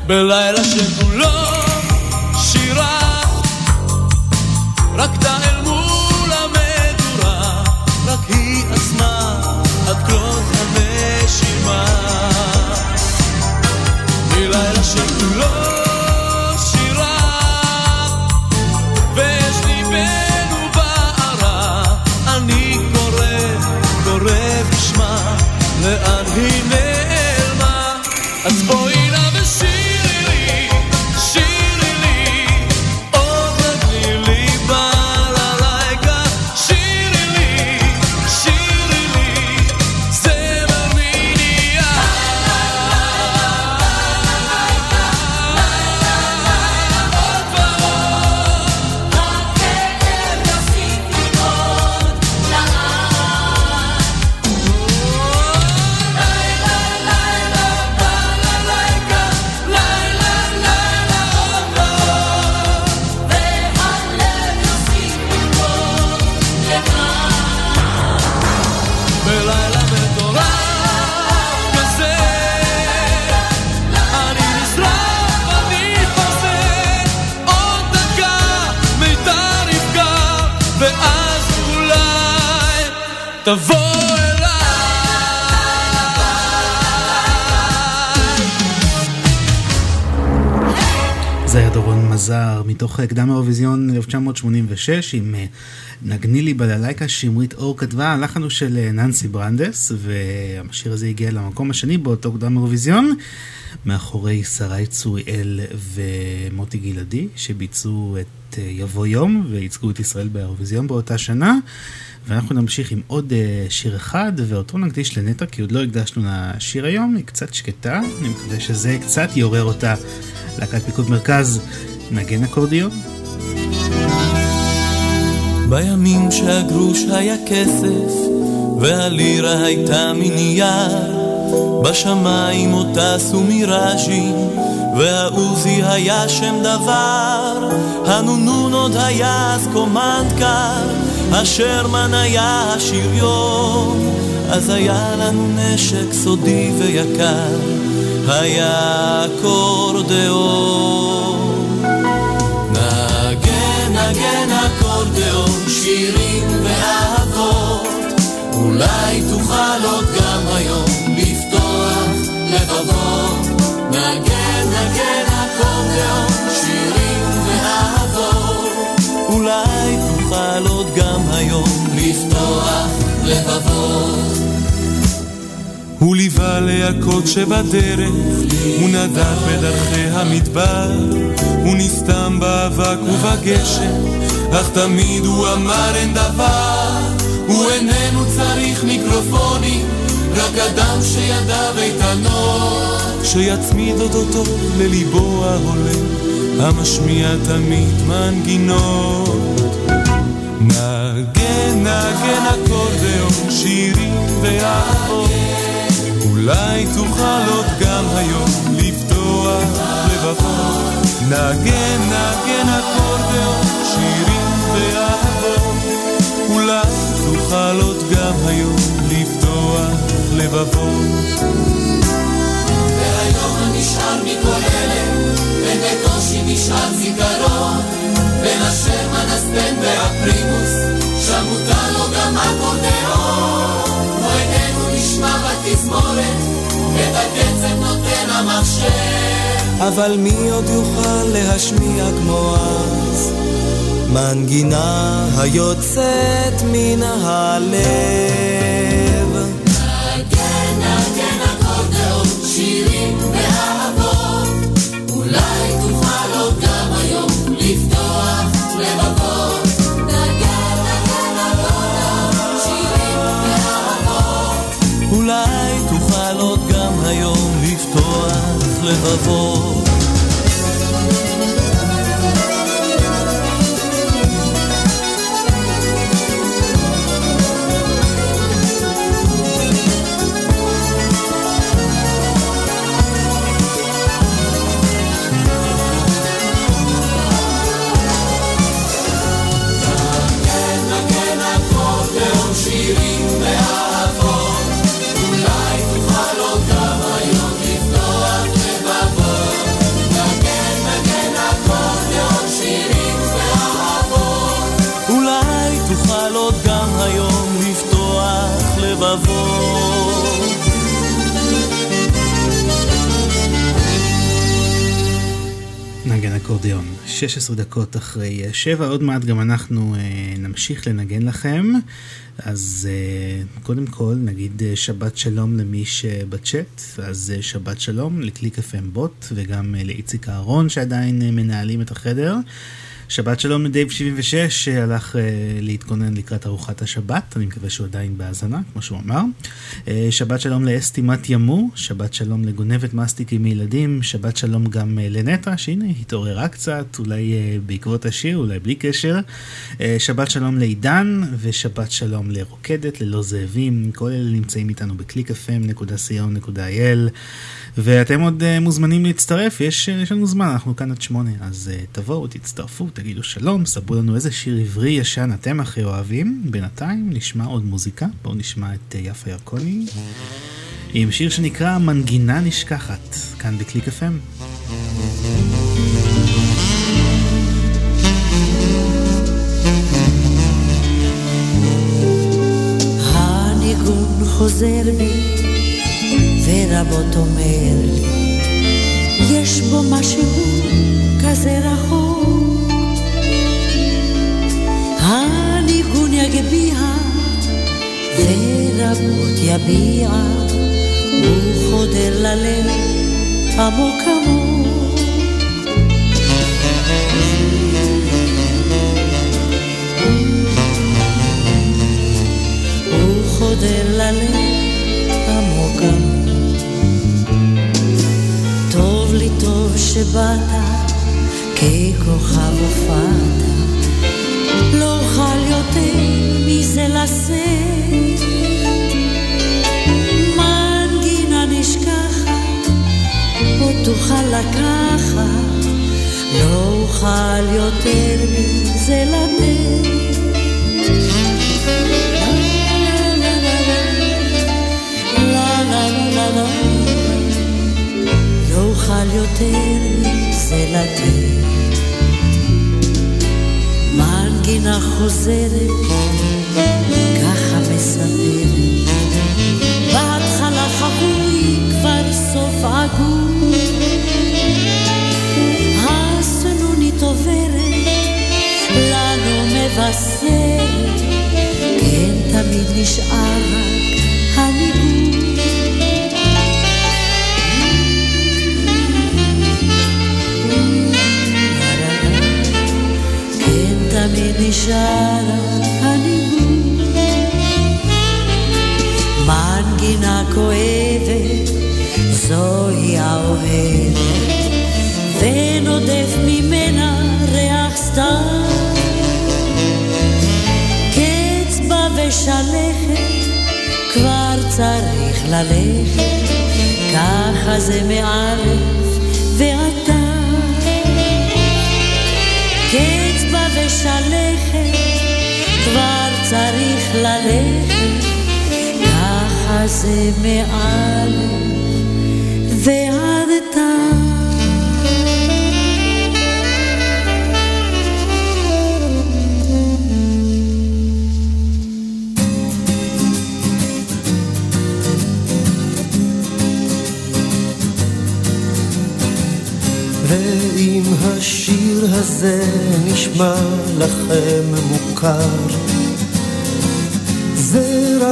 בלילה שכולו מזר, מתוך קדם האירוויזיון 1986, עם אה, נגני לי בללייקה, שמרית אור כתבה, הלחן הוא של אה, ננסי ברנדס, והשיר הזה הגיע למקום השני באותו קדם האירוויזיון, מאחורי שרי צוריאל ומוטי גלעדי, שביצעו את אה, יבוא יום, וייצגו את ישראל באירוויזיון באותה שנה. ואנחנו נמשיך עם עוד שיר אחד, ואותו נקדיש לנטע, כי עוד לא הקדשנו לשיר היום, היא קצת שקטה, אני מקווה שזה קצת יעורר אותה. להקת פיקוד מרכז, נגן אקורדיון. בימים שהגרוש היה כסף והלירה הייתה מנייר בשמיים עוד טסו מיראז'ים והעוזי היה שם דבר. הנונון עוד היה אז קומנדקר השרמן היה השריון. אז היה לנו נשק סודי ויקר היה אקורדיאון שירים ואהבות אולי תוכל עוד גם היום לפתוח לבבות. נגן נגן אקורדיאון שירים ואהבות. אולי תוכל עוד גם היום לפתוח לבבות. הוא ליווה להכות שבדרך, הוא נדד בדרכי המדבר, הוא נסתם באבק ובגשם, אך תמיד הוא אמר אין דבר, הוא איננו צריך מיקרופונים, רק אדם שידיו איתנות, שיצמיד עוד אותו לליבו ההולם, המשמיע תמיד מנגינות. נגן, נגן אקורדיאון, שירים ואהבות אולי תוכל עוד גם היום לפתוח לבבות. נגן, נגן אקורדיאון, שירים ואהבות. אולי תוכל עוד גם היום לפתוח לבבות. והיום הנשאר מכל אלה, ובקושי נשאר זיכרון, בין השרמן הסטן והפרימוס, שם מותר לו גם אקורדיאון. הוא איננו נשמע בתזמורת, את הקצב נותן המחשב. אבל מי עוד יוכל להשמיע כמו אז מנגינה היוצאת מן הלב לפתוח אקורדיון. 16 דקות אחרי 7, עוד מעט גם אנחנו אה, נמשיך לנגן לכם. אז אה, קודם כל נגיד אה, שבת שלום למי שבצ'אט, אז אה, שבת שלום לקליק FM בוט וגם אה, לאיציק אהרון שעדיין אה, מנהלים את החדר. שבת שלום לדייב 76 שהלך אה, להתכונן לקראת ארוחת השבת, אני מקווה שהוא עדיין בהאזנה, כמו שהוא אמר. אה, שבת שלום לאסתי מת ימו, שבת שלום לגונבת מסטיקים מילדים, שבת שלום גם אה, לנטע, שהנה התעוררה קצת, אולי אה, בעקבות השיר, אולי בלי קשר. אה, שבת שלום לעידן, ושבת שלום לרוקדת, ללא זאבים, כל אלה נמצאים איתנו בקליק.fm.co.il. ואתם עוד uh, מוזמנים להצטרף, יש, uh, יש לנו זמן, אנחנו כאן עד שמונה, אז uh, תבואו, תצטרפו, תגידו שלום, ספרו לנו איזה שיר עברי ישן אתם הכי אוהבים. בינתיים נשמע עוד מוזיקה, בואו נשמע את uh, יפה ירקוני עם שיר שנקרא מנגינה נשכחת, כאן בקליק FM. חוזר בי ורבות אומר לי, יש בו משהו כזה רחוק. הניגון יגביה ורבות יביע, הוא חודר ללב עמוק עמוק. חודר ללב שבאת, ככוכב הופעת. לא אוכל יותר מזה לשאת. מנגינה נשכחת, או תוכל לקחת. לא אוכל יותר מזה לתת. אוכל יותר מזה לתת. מנגינה חוזרת, ככה מספרת. בהתחלה חבוי, כבר סוף עגום. הסנונית עוברת, לנו מבשרת. כן, תמיד נשאר נשאר הניגון. מנגינה כואבת, זוהי האוהבת, ונודף ממנה ריח סתם. קצבה ושלכת, כבר צריך ללכת, ככה זה מאלף ועתה. ללכת, ככה זה מאלף ועד ואם השיר הזה נשמע לכם מוכר,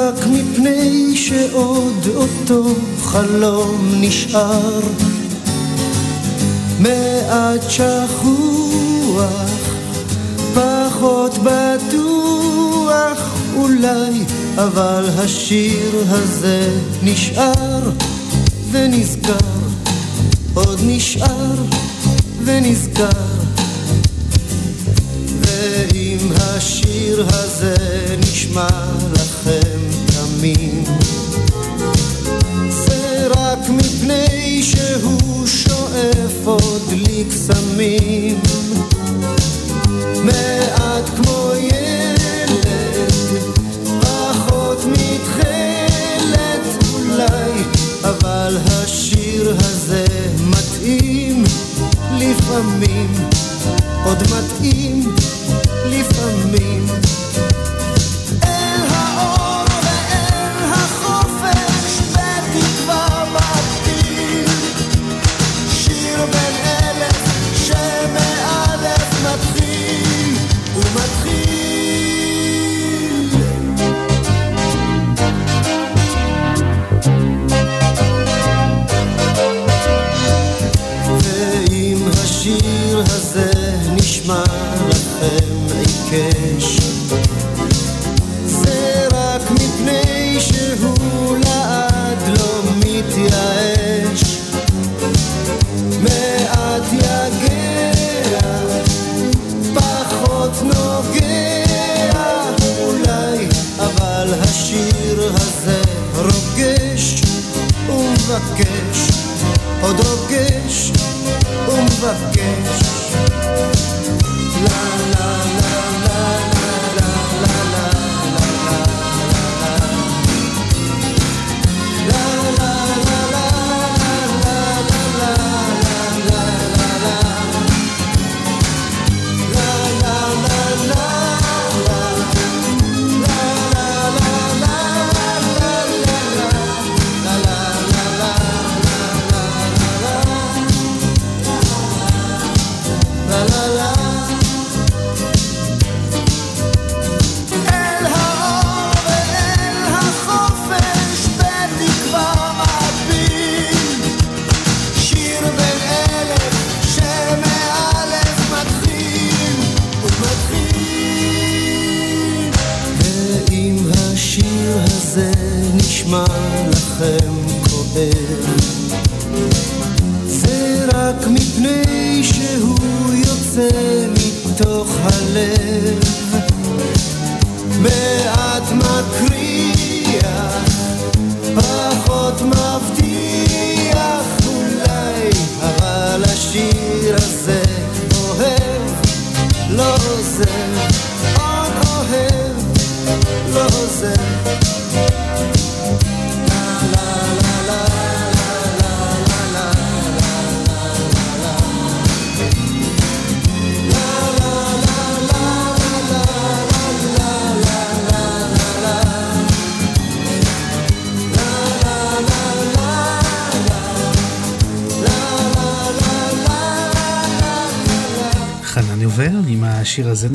רק מפני שעוד אותו חלום נשאר. מעט שכוח, פחות בטוח אולי, אבל השיר הזה נשאר ונזכר, עוד נשאר ונזכר. ואם השיר הזה נשמע לכם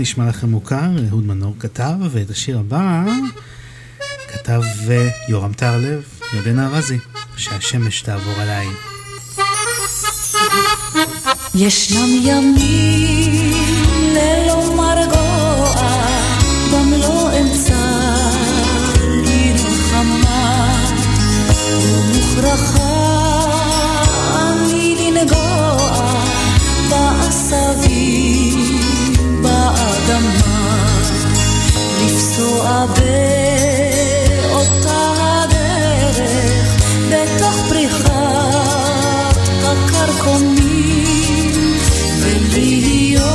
נשמע לכם מוכר, אהוד מנור כתב, ואת השיר הבא כתב אה, יורם טהרלב, ירדנה ארזי, שהשמש תעבור עליי. ישנם ימים תשועבד אותה הדרך בתוך פריחת הקרקומים ולהיות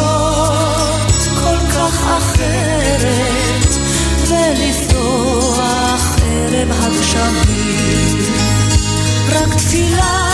כל כך אחרת ולפתוח ערב הגשמים. רק תפילה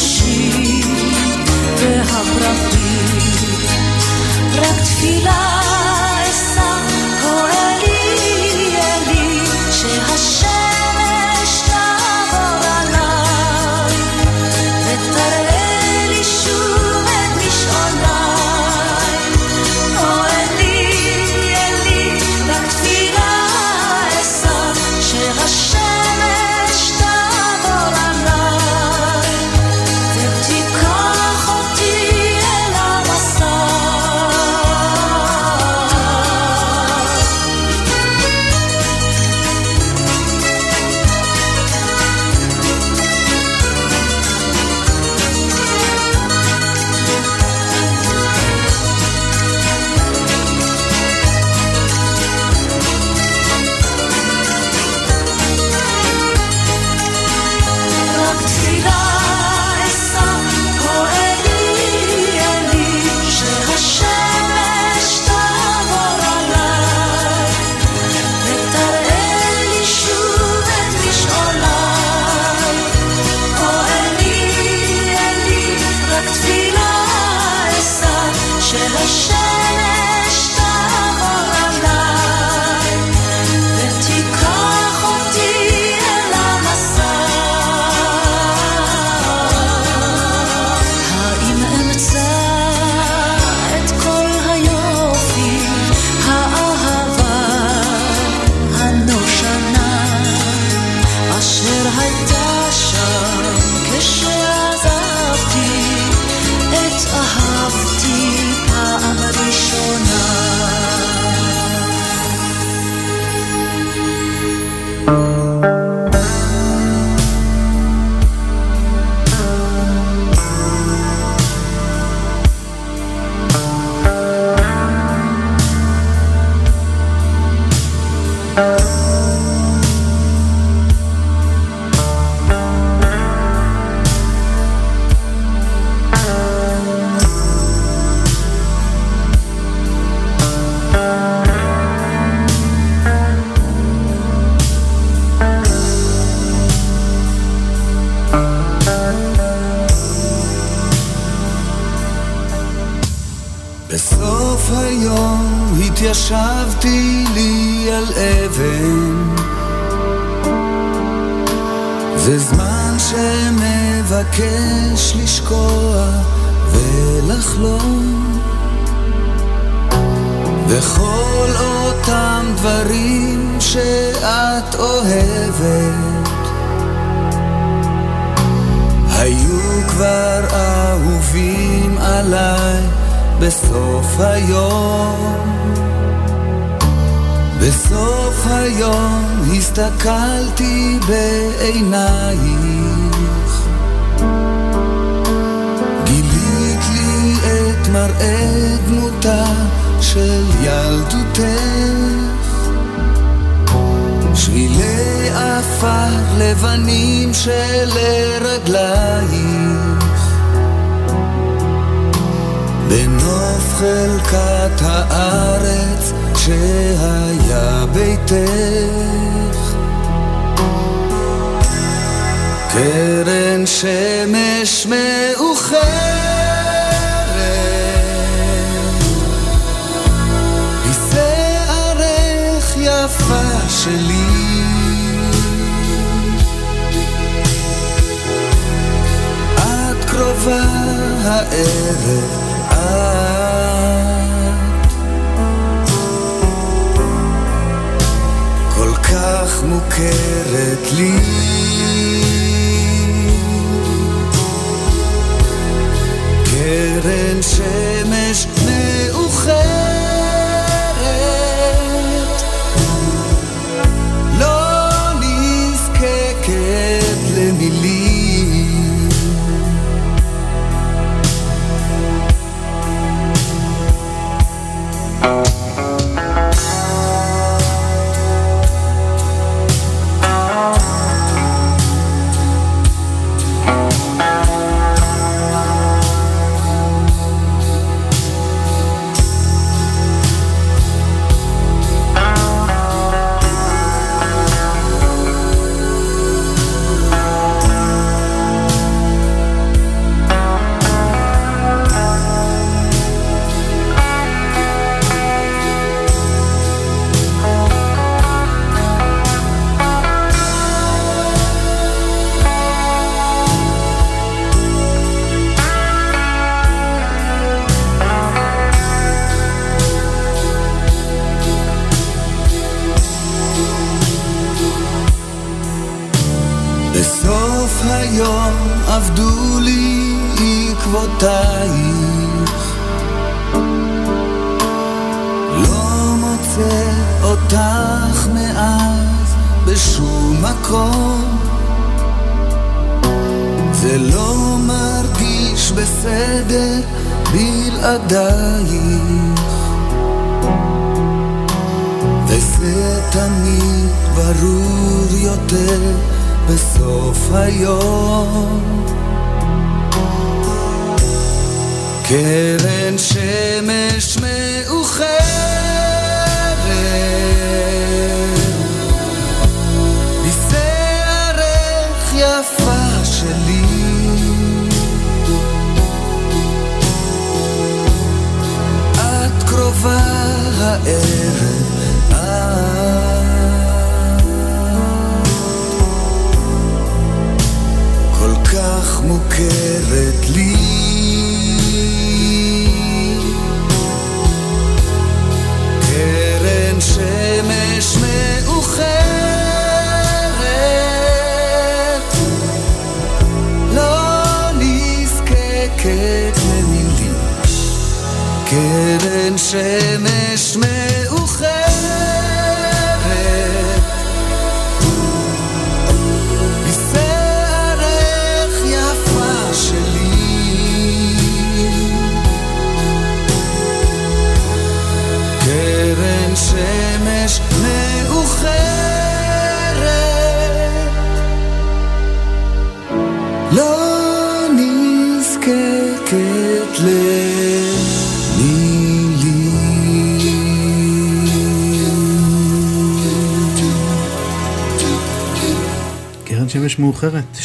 השיר והפרחים, רק תפילה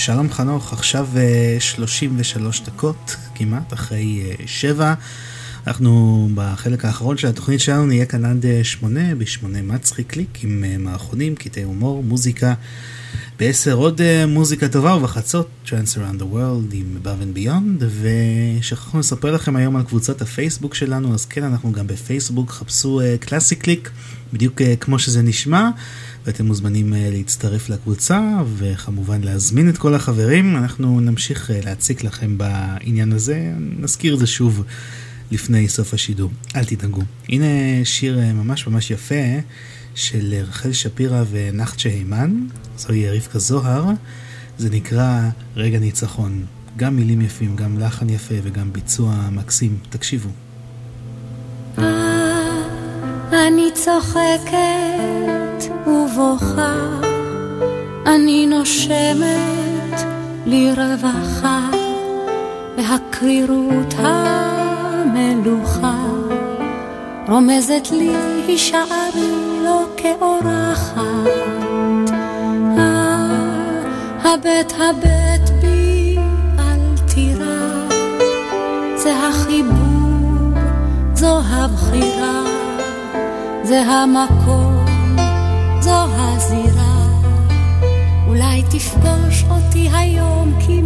שלום חנוך, עכשיו אה, 33 דקות, כמעט אחרי אה, שבע. אנחנו בחלק האחרון של התוכנית שלנו נהיה כאן עד אה, שמונה, בשמונה מצחיק קליק עם אה, מערכונים, קטעי הומור, מוזיקה. בעשר עוד אה, מוזיקה טובה ובחצות Trance Around the World עם Above and Beyond ושכחנו לספר לכם היום על קבוצת הפייסבוק שלנו אז כן אנחנו גם בפייסבוק חפשו קלאסי קליק בדיוק כמו שזה נשמע ואתם מוזמנים להצטרף לקבוצה וכמובן להזמין את כל החברים אנחנו נמשיך להציק לכם בעניין הזה נזכיר את זה שוב לפני סוף השידור. אל תדאגו. הנה שיר אה, ממש ממש יפה של רחל שפירא ונחצ'ה הימן, זוהי רבקה זוהר, זה נקרא רגע ניצחון. גם מילים יפים, גם לחן יפה וגם ביצוע מקסים. תקשיבו. אני צוחקת ובוכה, אני נושמת לרווחה, והקרירות. המלוכה רומזת לי הישארי לא כאורחת. הבט הבט בי אל תירא, זה החיבור, זו הבחירה, זה המקום, זו הזירה. אולי תפגוש אותי היום כי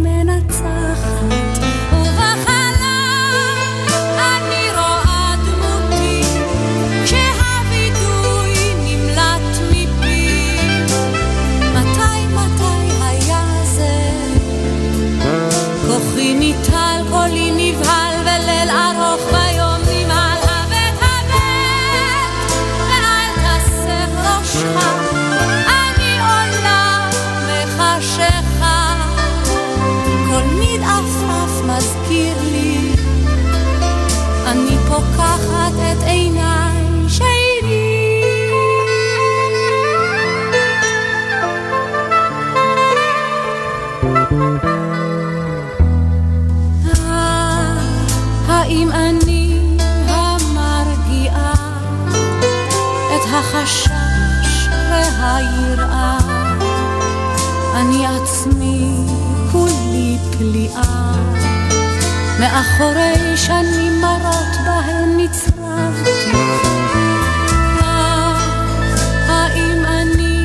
אני עצמי כולי פליאה מאחורי שנים מרות בהן נצרבתי. האם אני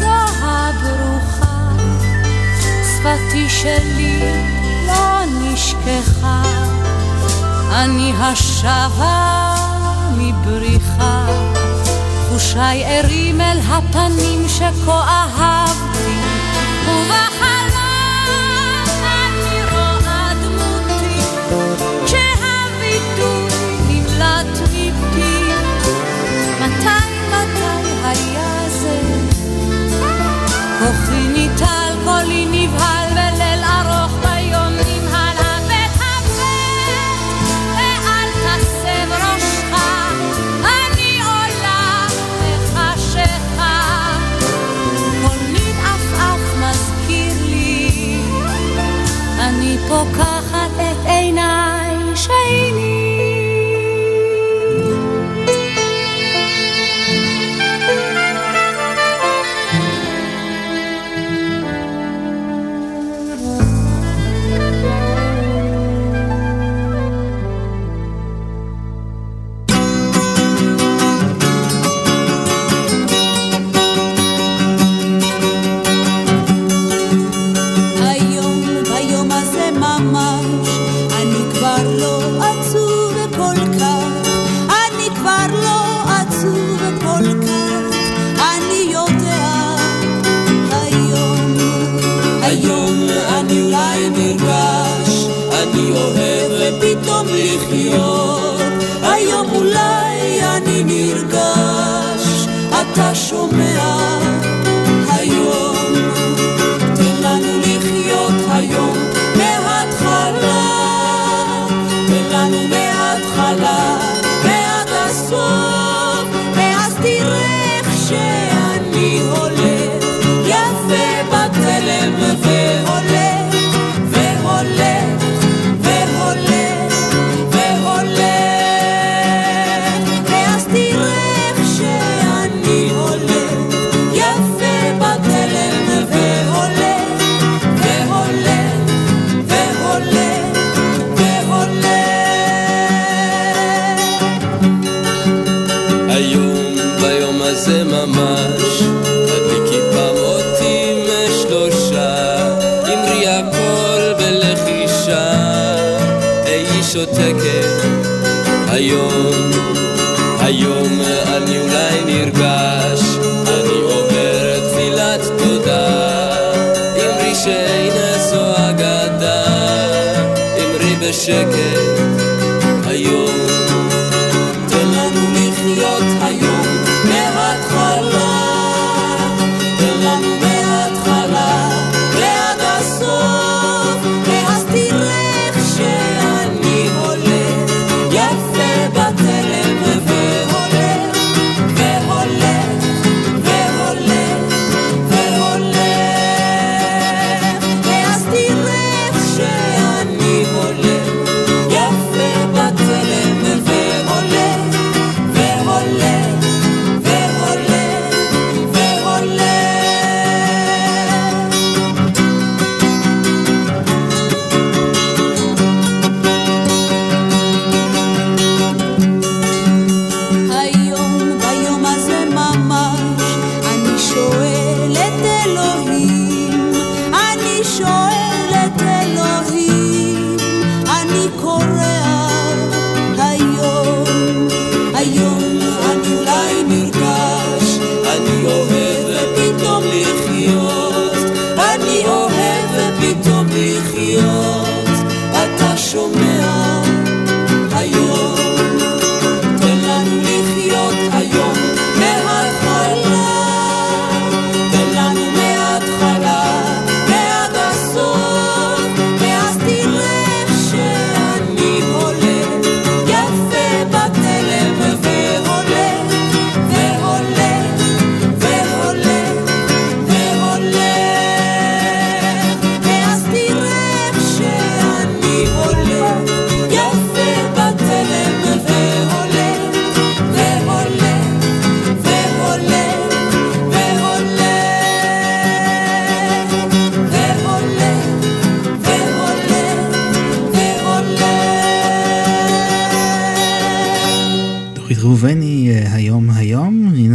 זו הברוכה? שפתי שלי לא נשכחה. אני השבה מבריחה. חושיי ערים אל הפנים שכה אהבתי. כוחי ניטל, קולי נבהל אני נרגש, אתה שומע,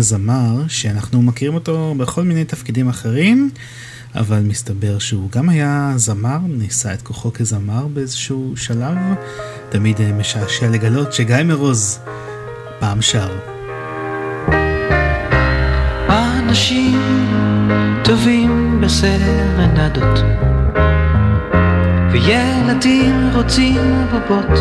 זמר שאנחנו מכירים אותו בכל מיני תפקידים אחרים, אבל מסתבר שהוא גם היה זמר, ניסה את כוחו כזמר באיזשהו שלב. תמיד אה, משעשע לגלות שגיא מרוז פעם שר. אנשים טובים בסרנדות וילדים רוצים בובות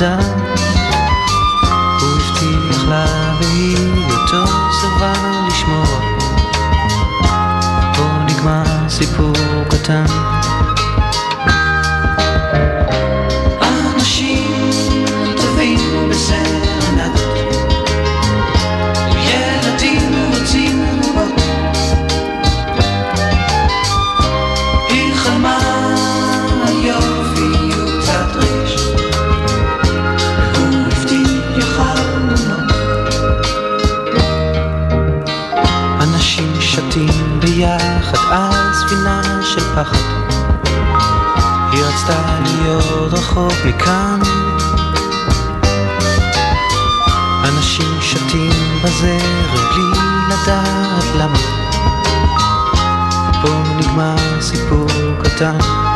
ילדה, הוא הבטיח לה והיא אותו סבל לשמור. פה נגמר סיפור קטן. רחוק מכאן. אנשים שתים בזרם בלי לדעת למה. פה נגמר סיפור קטן.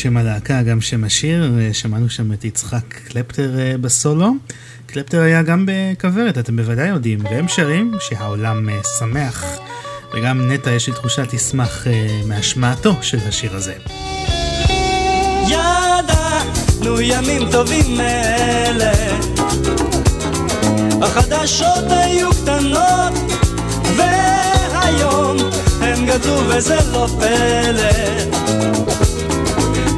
שם הלהקה, גם שם השיר, אה, שמענו שם את יצחק קלפטר אה, בסולו. קלפטר היה גם בכוורת, אתם בוודאי יודעים, והם שרים שהעולם אה, שמח, וגם נטע יש לי תחושה תשמח מהשמעתו של השיר הזה. ידענו ימים טובים אלה, החדשות היו קטנות, והיום הם גדלו וזה לא פלא.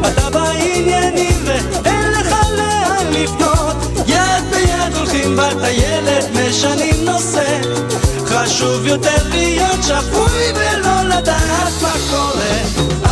אתה בעניינים ואין לך לאן לפנות. יד ביד הולכים בטיילת משנים נושא. חשוב יותר להיות שפוי ולא לדעת מה קורה.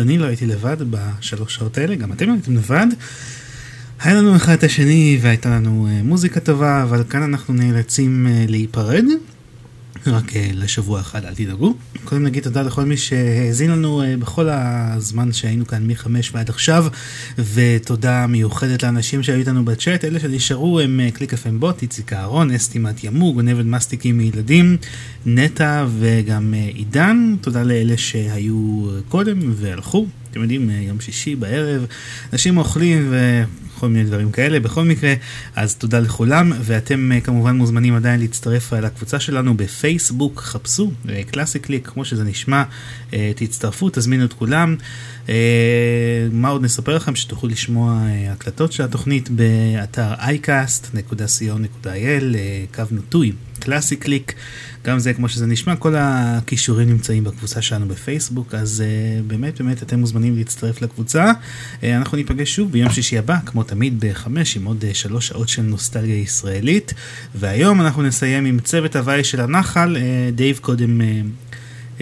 אני לא הייתי לבד בשלוש שעות האלה, גם אתם לא הייתם לבד. היה לנו אחד את השני והייתה לנו אה, מוזיקה טובה, אבל כאן אנחנו נאלצים אה, להיפרד. רק אה, לשבוע אחד, אל תדאגו. קודם נגיד תודה לכל מי שהאזין לנו אה, בכל הזמן שהיינו כאן מחמש ועד עכשיו, ותודה מיוחדת לאנשים שהיו איתנו בצ'אט, אלה שנשארו הם אה, קליק FM בוט, איציק אהרון, אסתי מתימוג, גונבת מסטיקים מילדים, נטע וגם עידן, תודה לאלה שהיו קודם והלכו. אתם יודעים, אה, יום שישי בערב, אנשים אוכלים ו... כל מיני דברים כאלה. בכל מקרה, אז תודה לכולם, ואתם אה, כמובן מוזמנים עדיין להצטרף אה, לקבוצה שלנו בפייסבוק, חפשו קלאסי קליק, כמו שזה נשמע, אה, תצטרפו, תזמינו את כולם. אה, מה עוד נספר לכם? שתוכלו לשמוע אה, הקלטות של התוכנית באתר iCast.co.il, אה, קו נטוי, קלאסי קליק. גם זה כמו שזה נשמע, כל הקישורים נמצאים בקבוצה שלנו בפייסבוק, אז uh, באמת באמת אתם מוזמנים להצטרף לקבוצה. Uh, אנחנו ניפגש שוב ביום שישי הבא, כמו תמיד בחמש, עם עוד uh, שלוש שעות של נוסטלגיה ישראלית. והיום אנחנו נסיים עם צוות הווי של הנחל, uh, דייב קודם...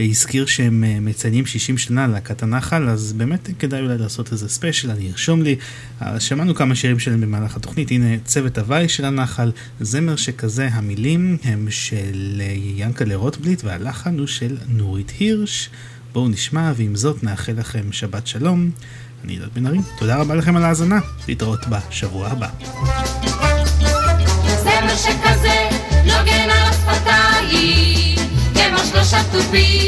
הזכיר שהם אה, מציינים 60 שנה להקת הנחל, אז באמת כדאי אולי לעשות איזה ספיישל, אני ארשום לי. אה, שמענו כמה שירים שלהם במהלך התוכנית, הנה צוות הוואי של הנחל, זמר שכזה, המילים הם של אה, ינקלה רוטבליט והלחן הוא של נורית הירש. בואו נשמע, ועם זאת נאחל לכם שבת שלום. אני עידוד בן ארי, תודה רבה לכם על ההאזנה, להתראות בשבוע הבא. שכזה נוגן על השפתיים כמו שלושה תופים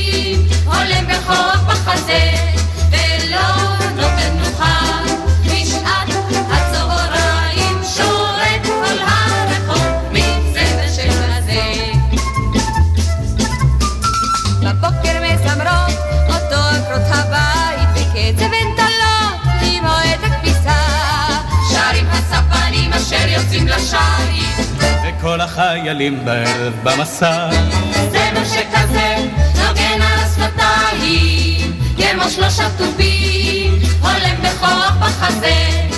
הולם בכוח בחזה ולא נותן מנוחה. בשעת הצהריים שורת כל הרחוב מצמר שכזה בבוקר מזמרות אותו עקרות הבית בקצב אנטלות עם אוהד הכביסה. שרים הספנים אשר יוצאים לשיט וכל החיילים בערב במסע. זמר שכזה. נוגן על השפתיים כמו שלושה תופים הולם בכוח בחזה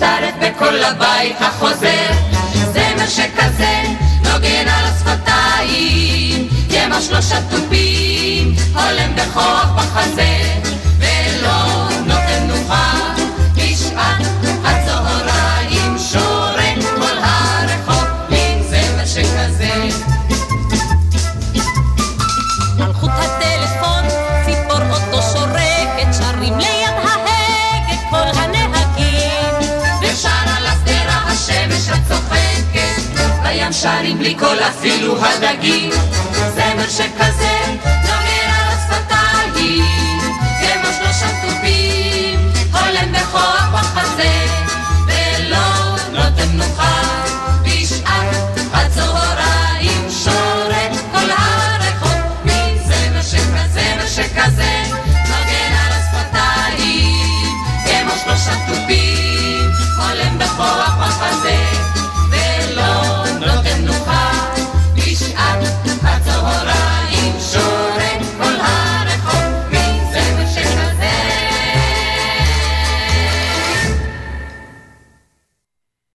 מצטרף בקול לבית החוזר. זמר שכזה נוגן על השפתיים כמו שלושה תופים הולם בכוח בחזה ולא נותן מנוחה בשעת כולם שרים בלי קול אפילו הדגים. זמר שכזה לא נוגר על השפתיים כמו שלושה טובים הולם בכוח בחזה.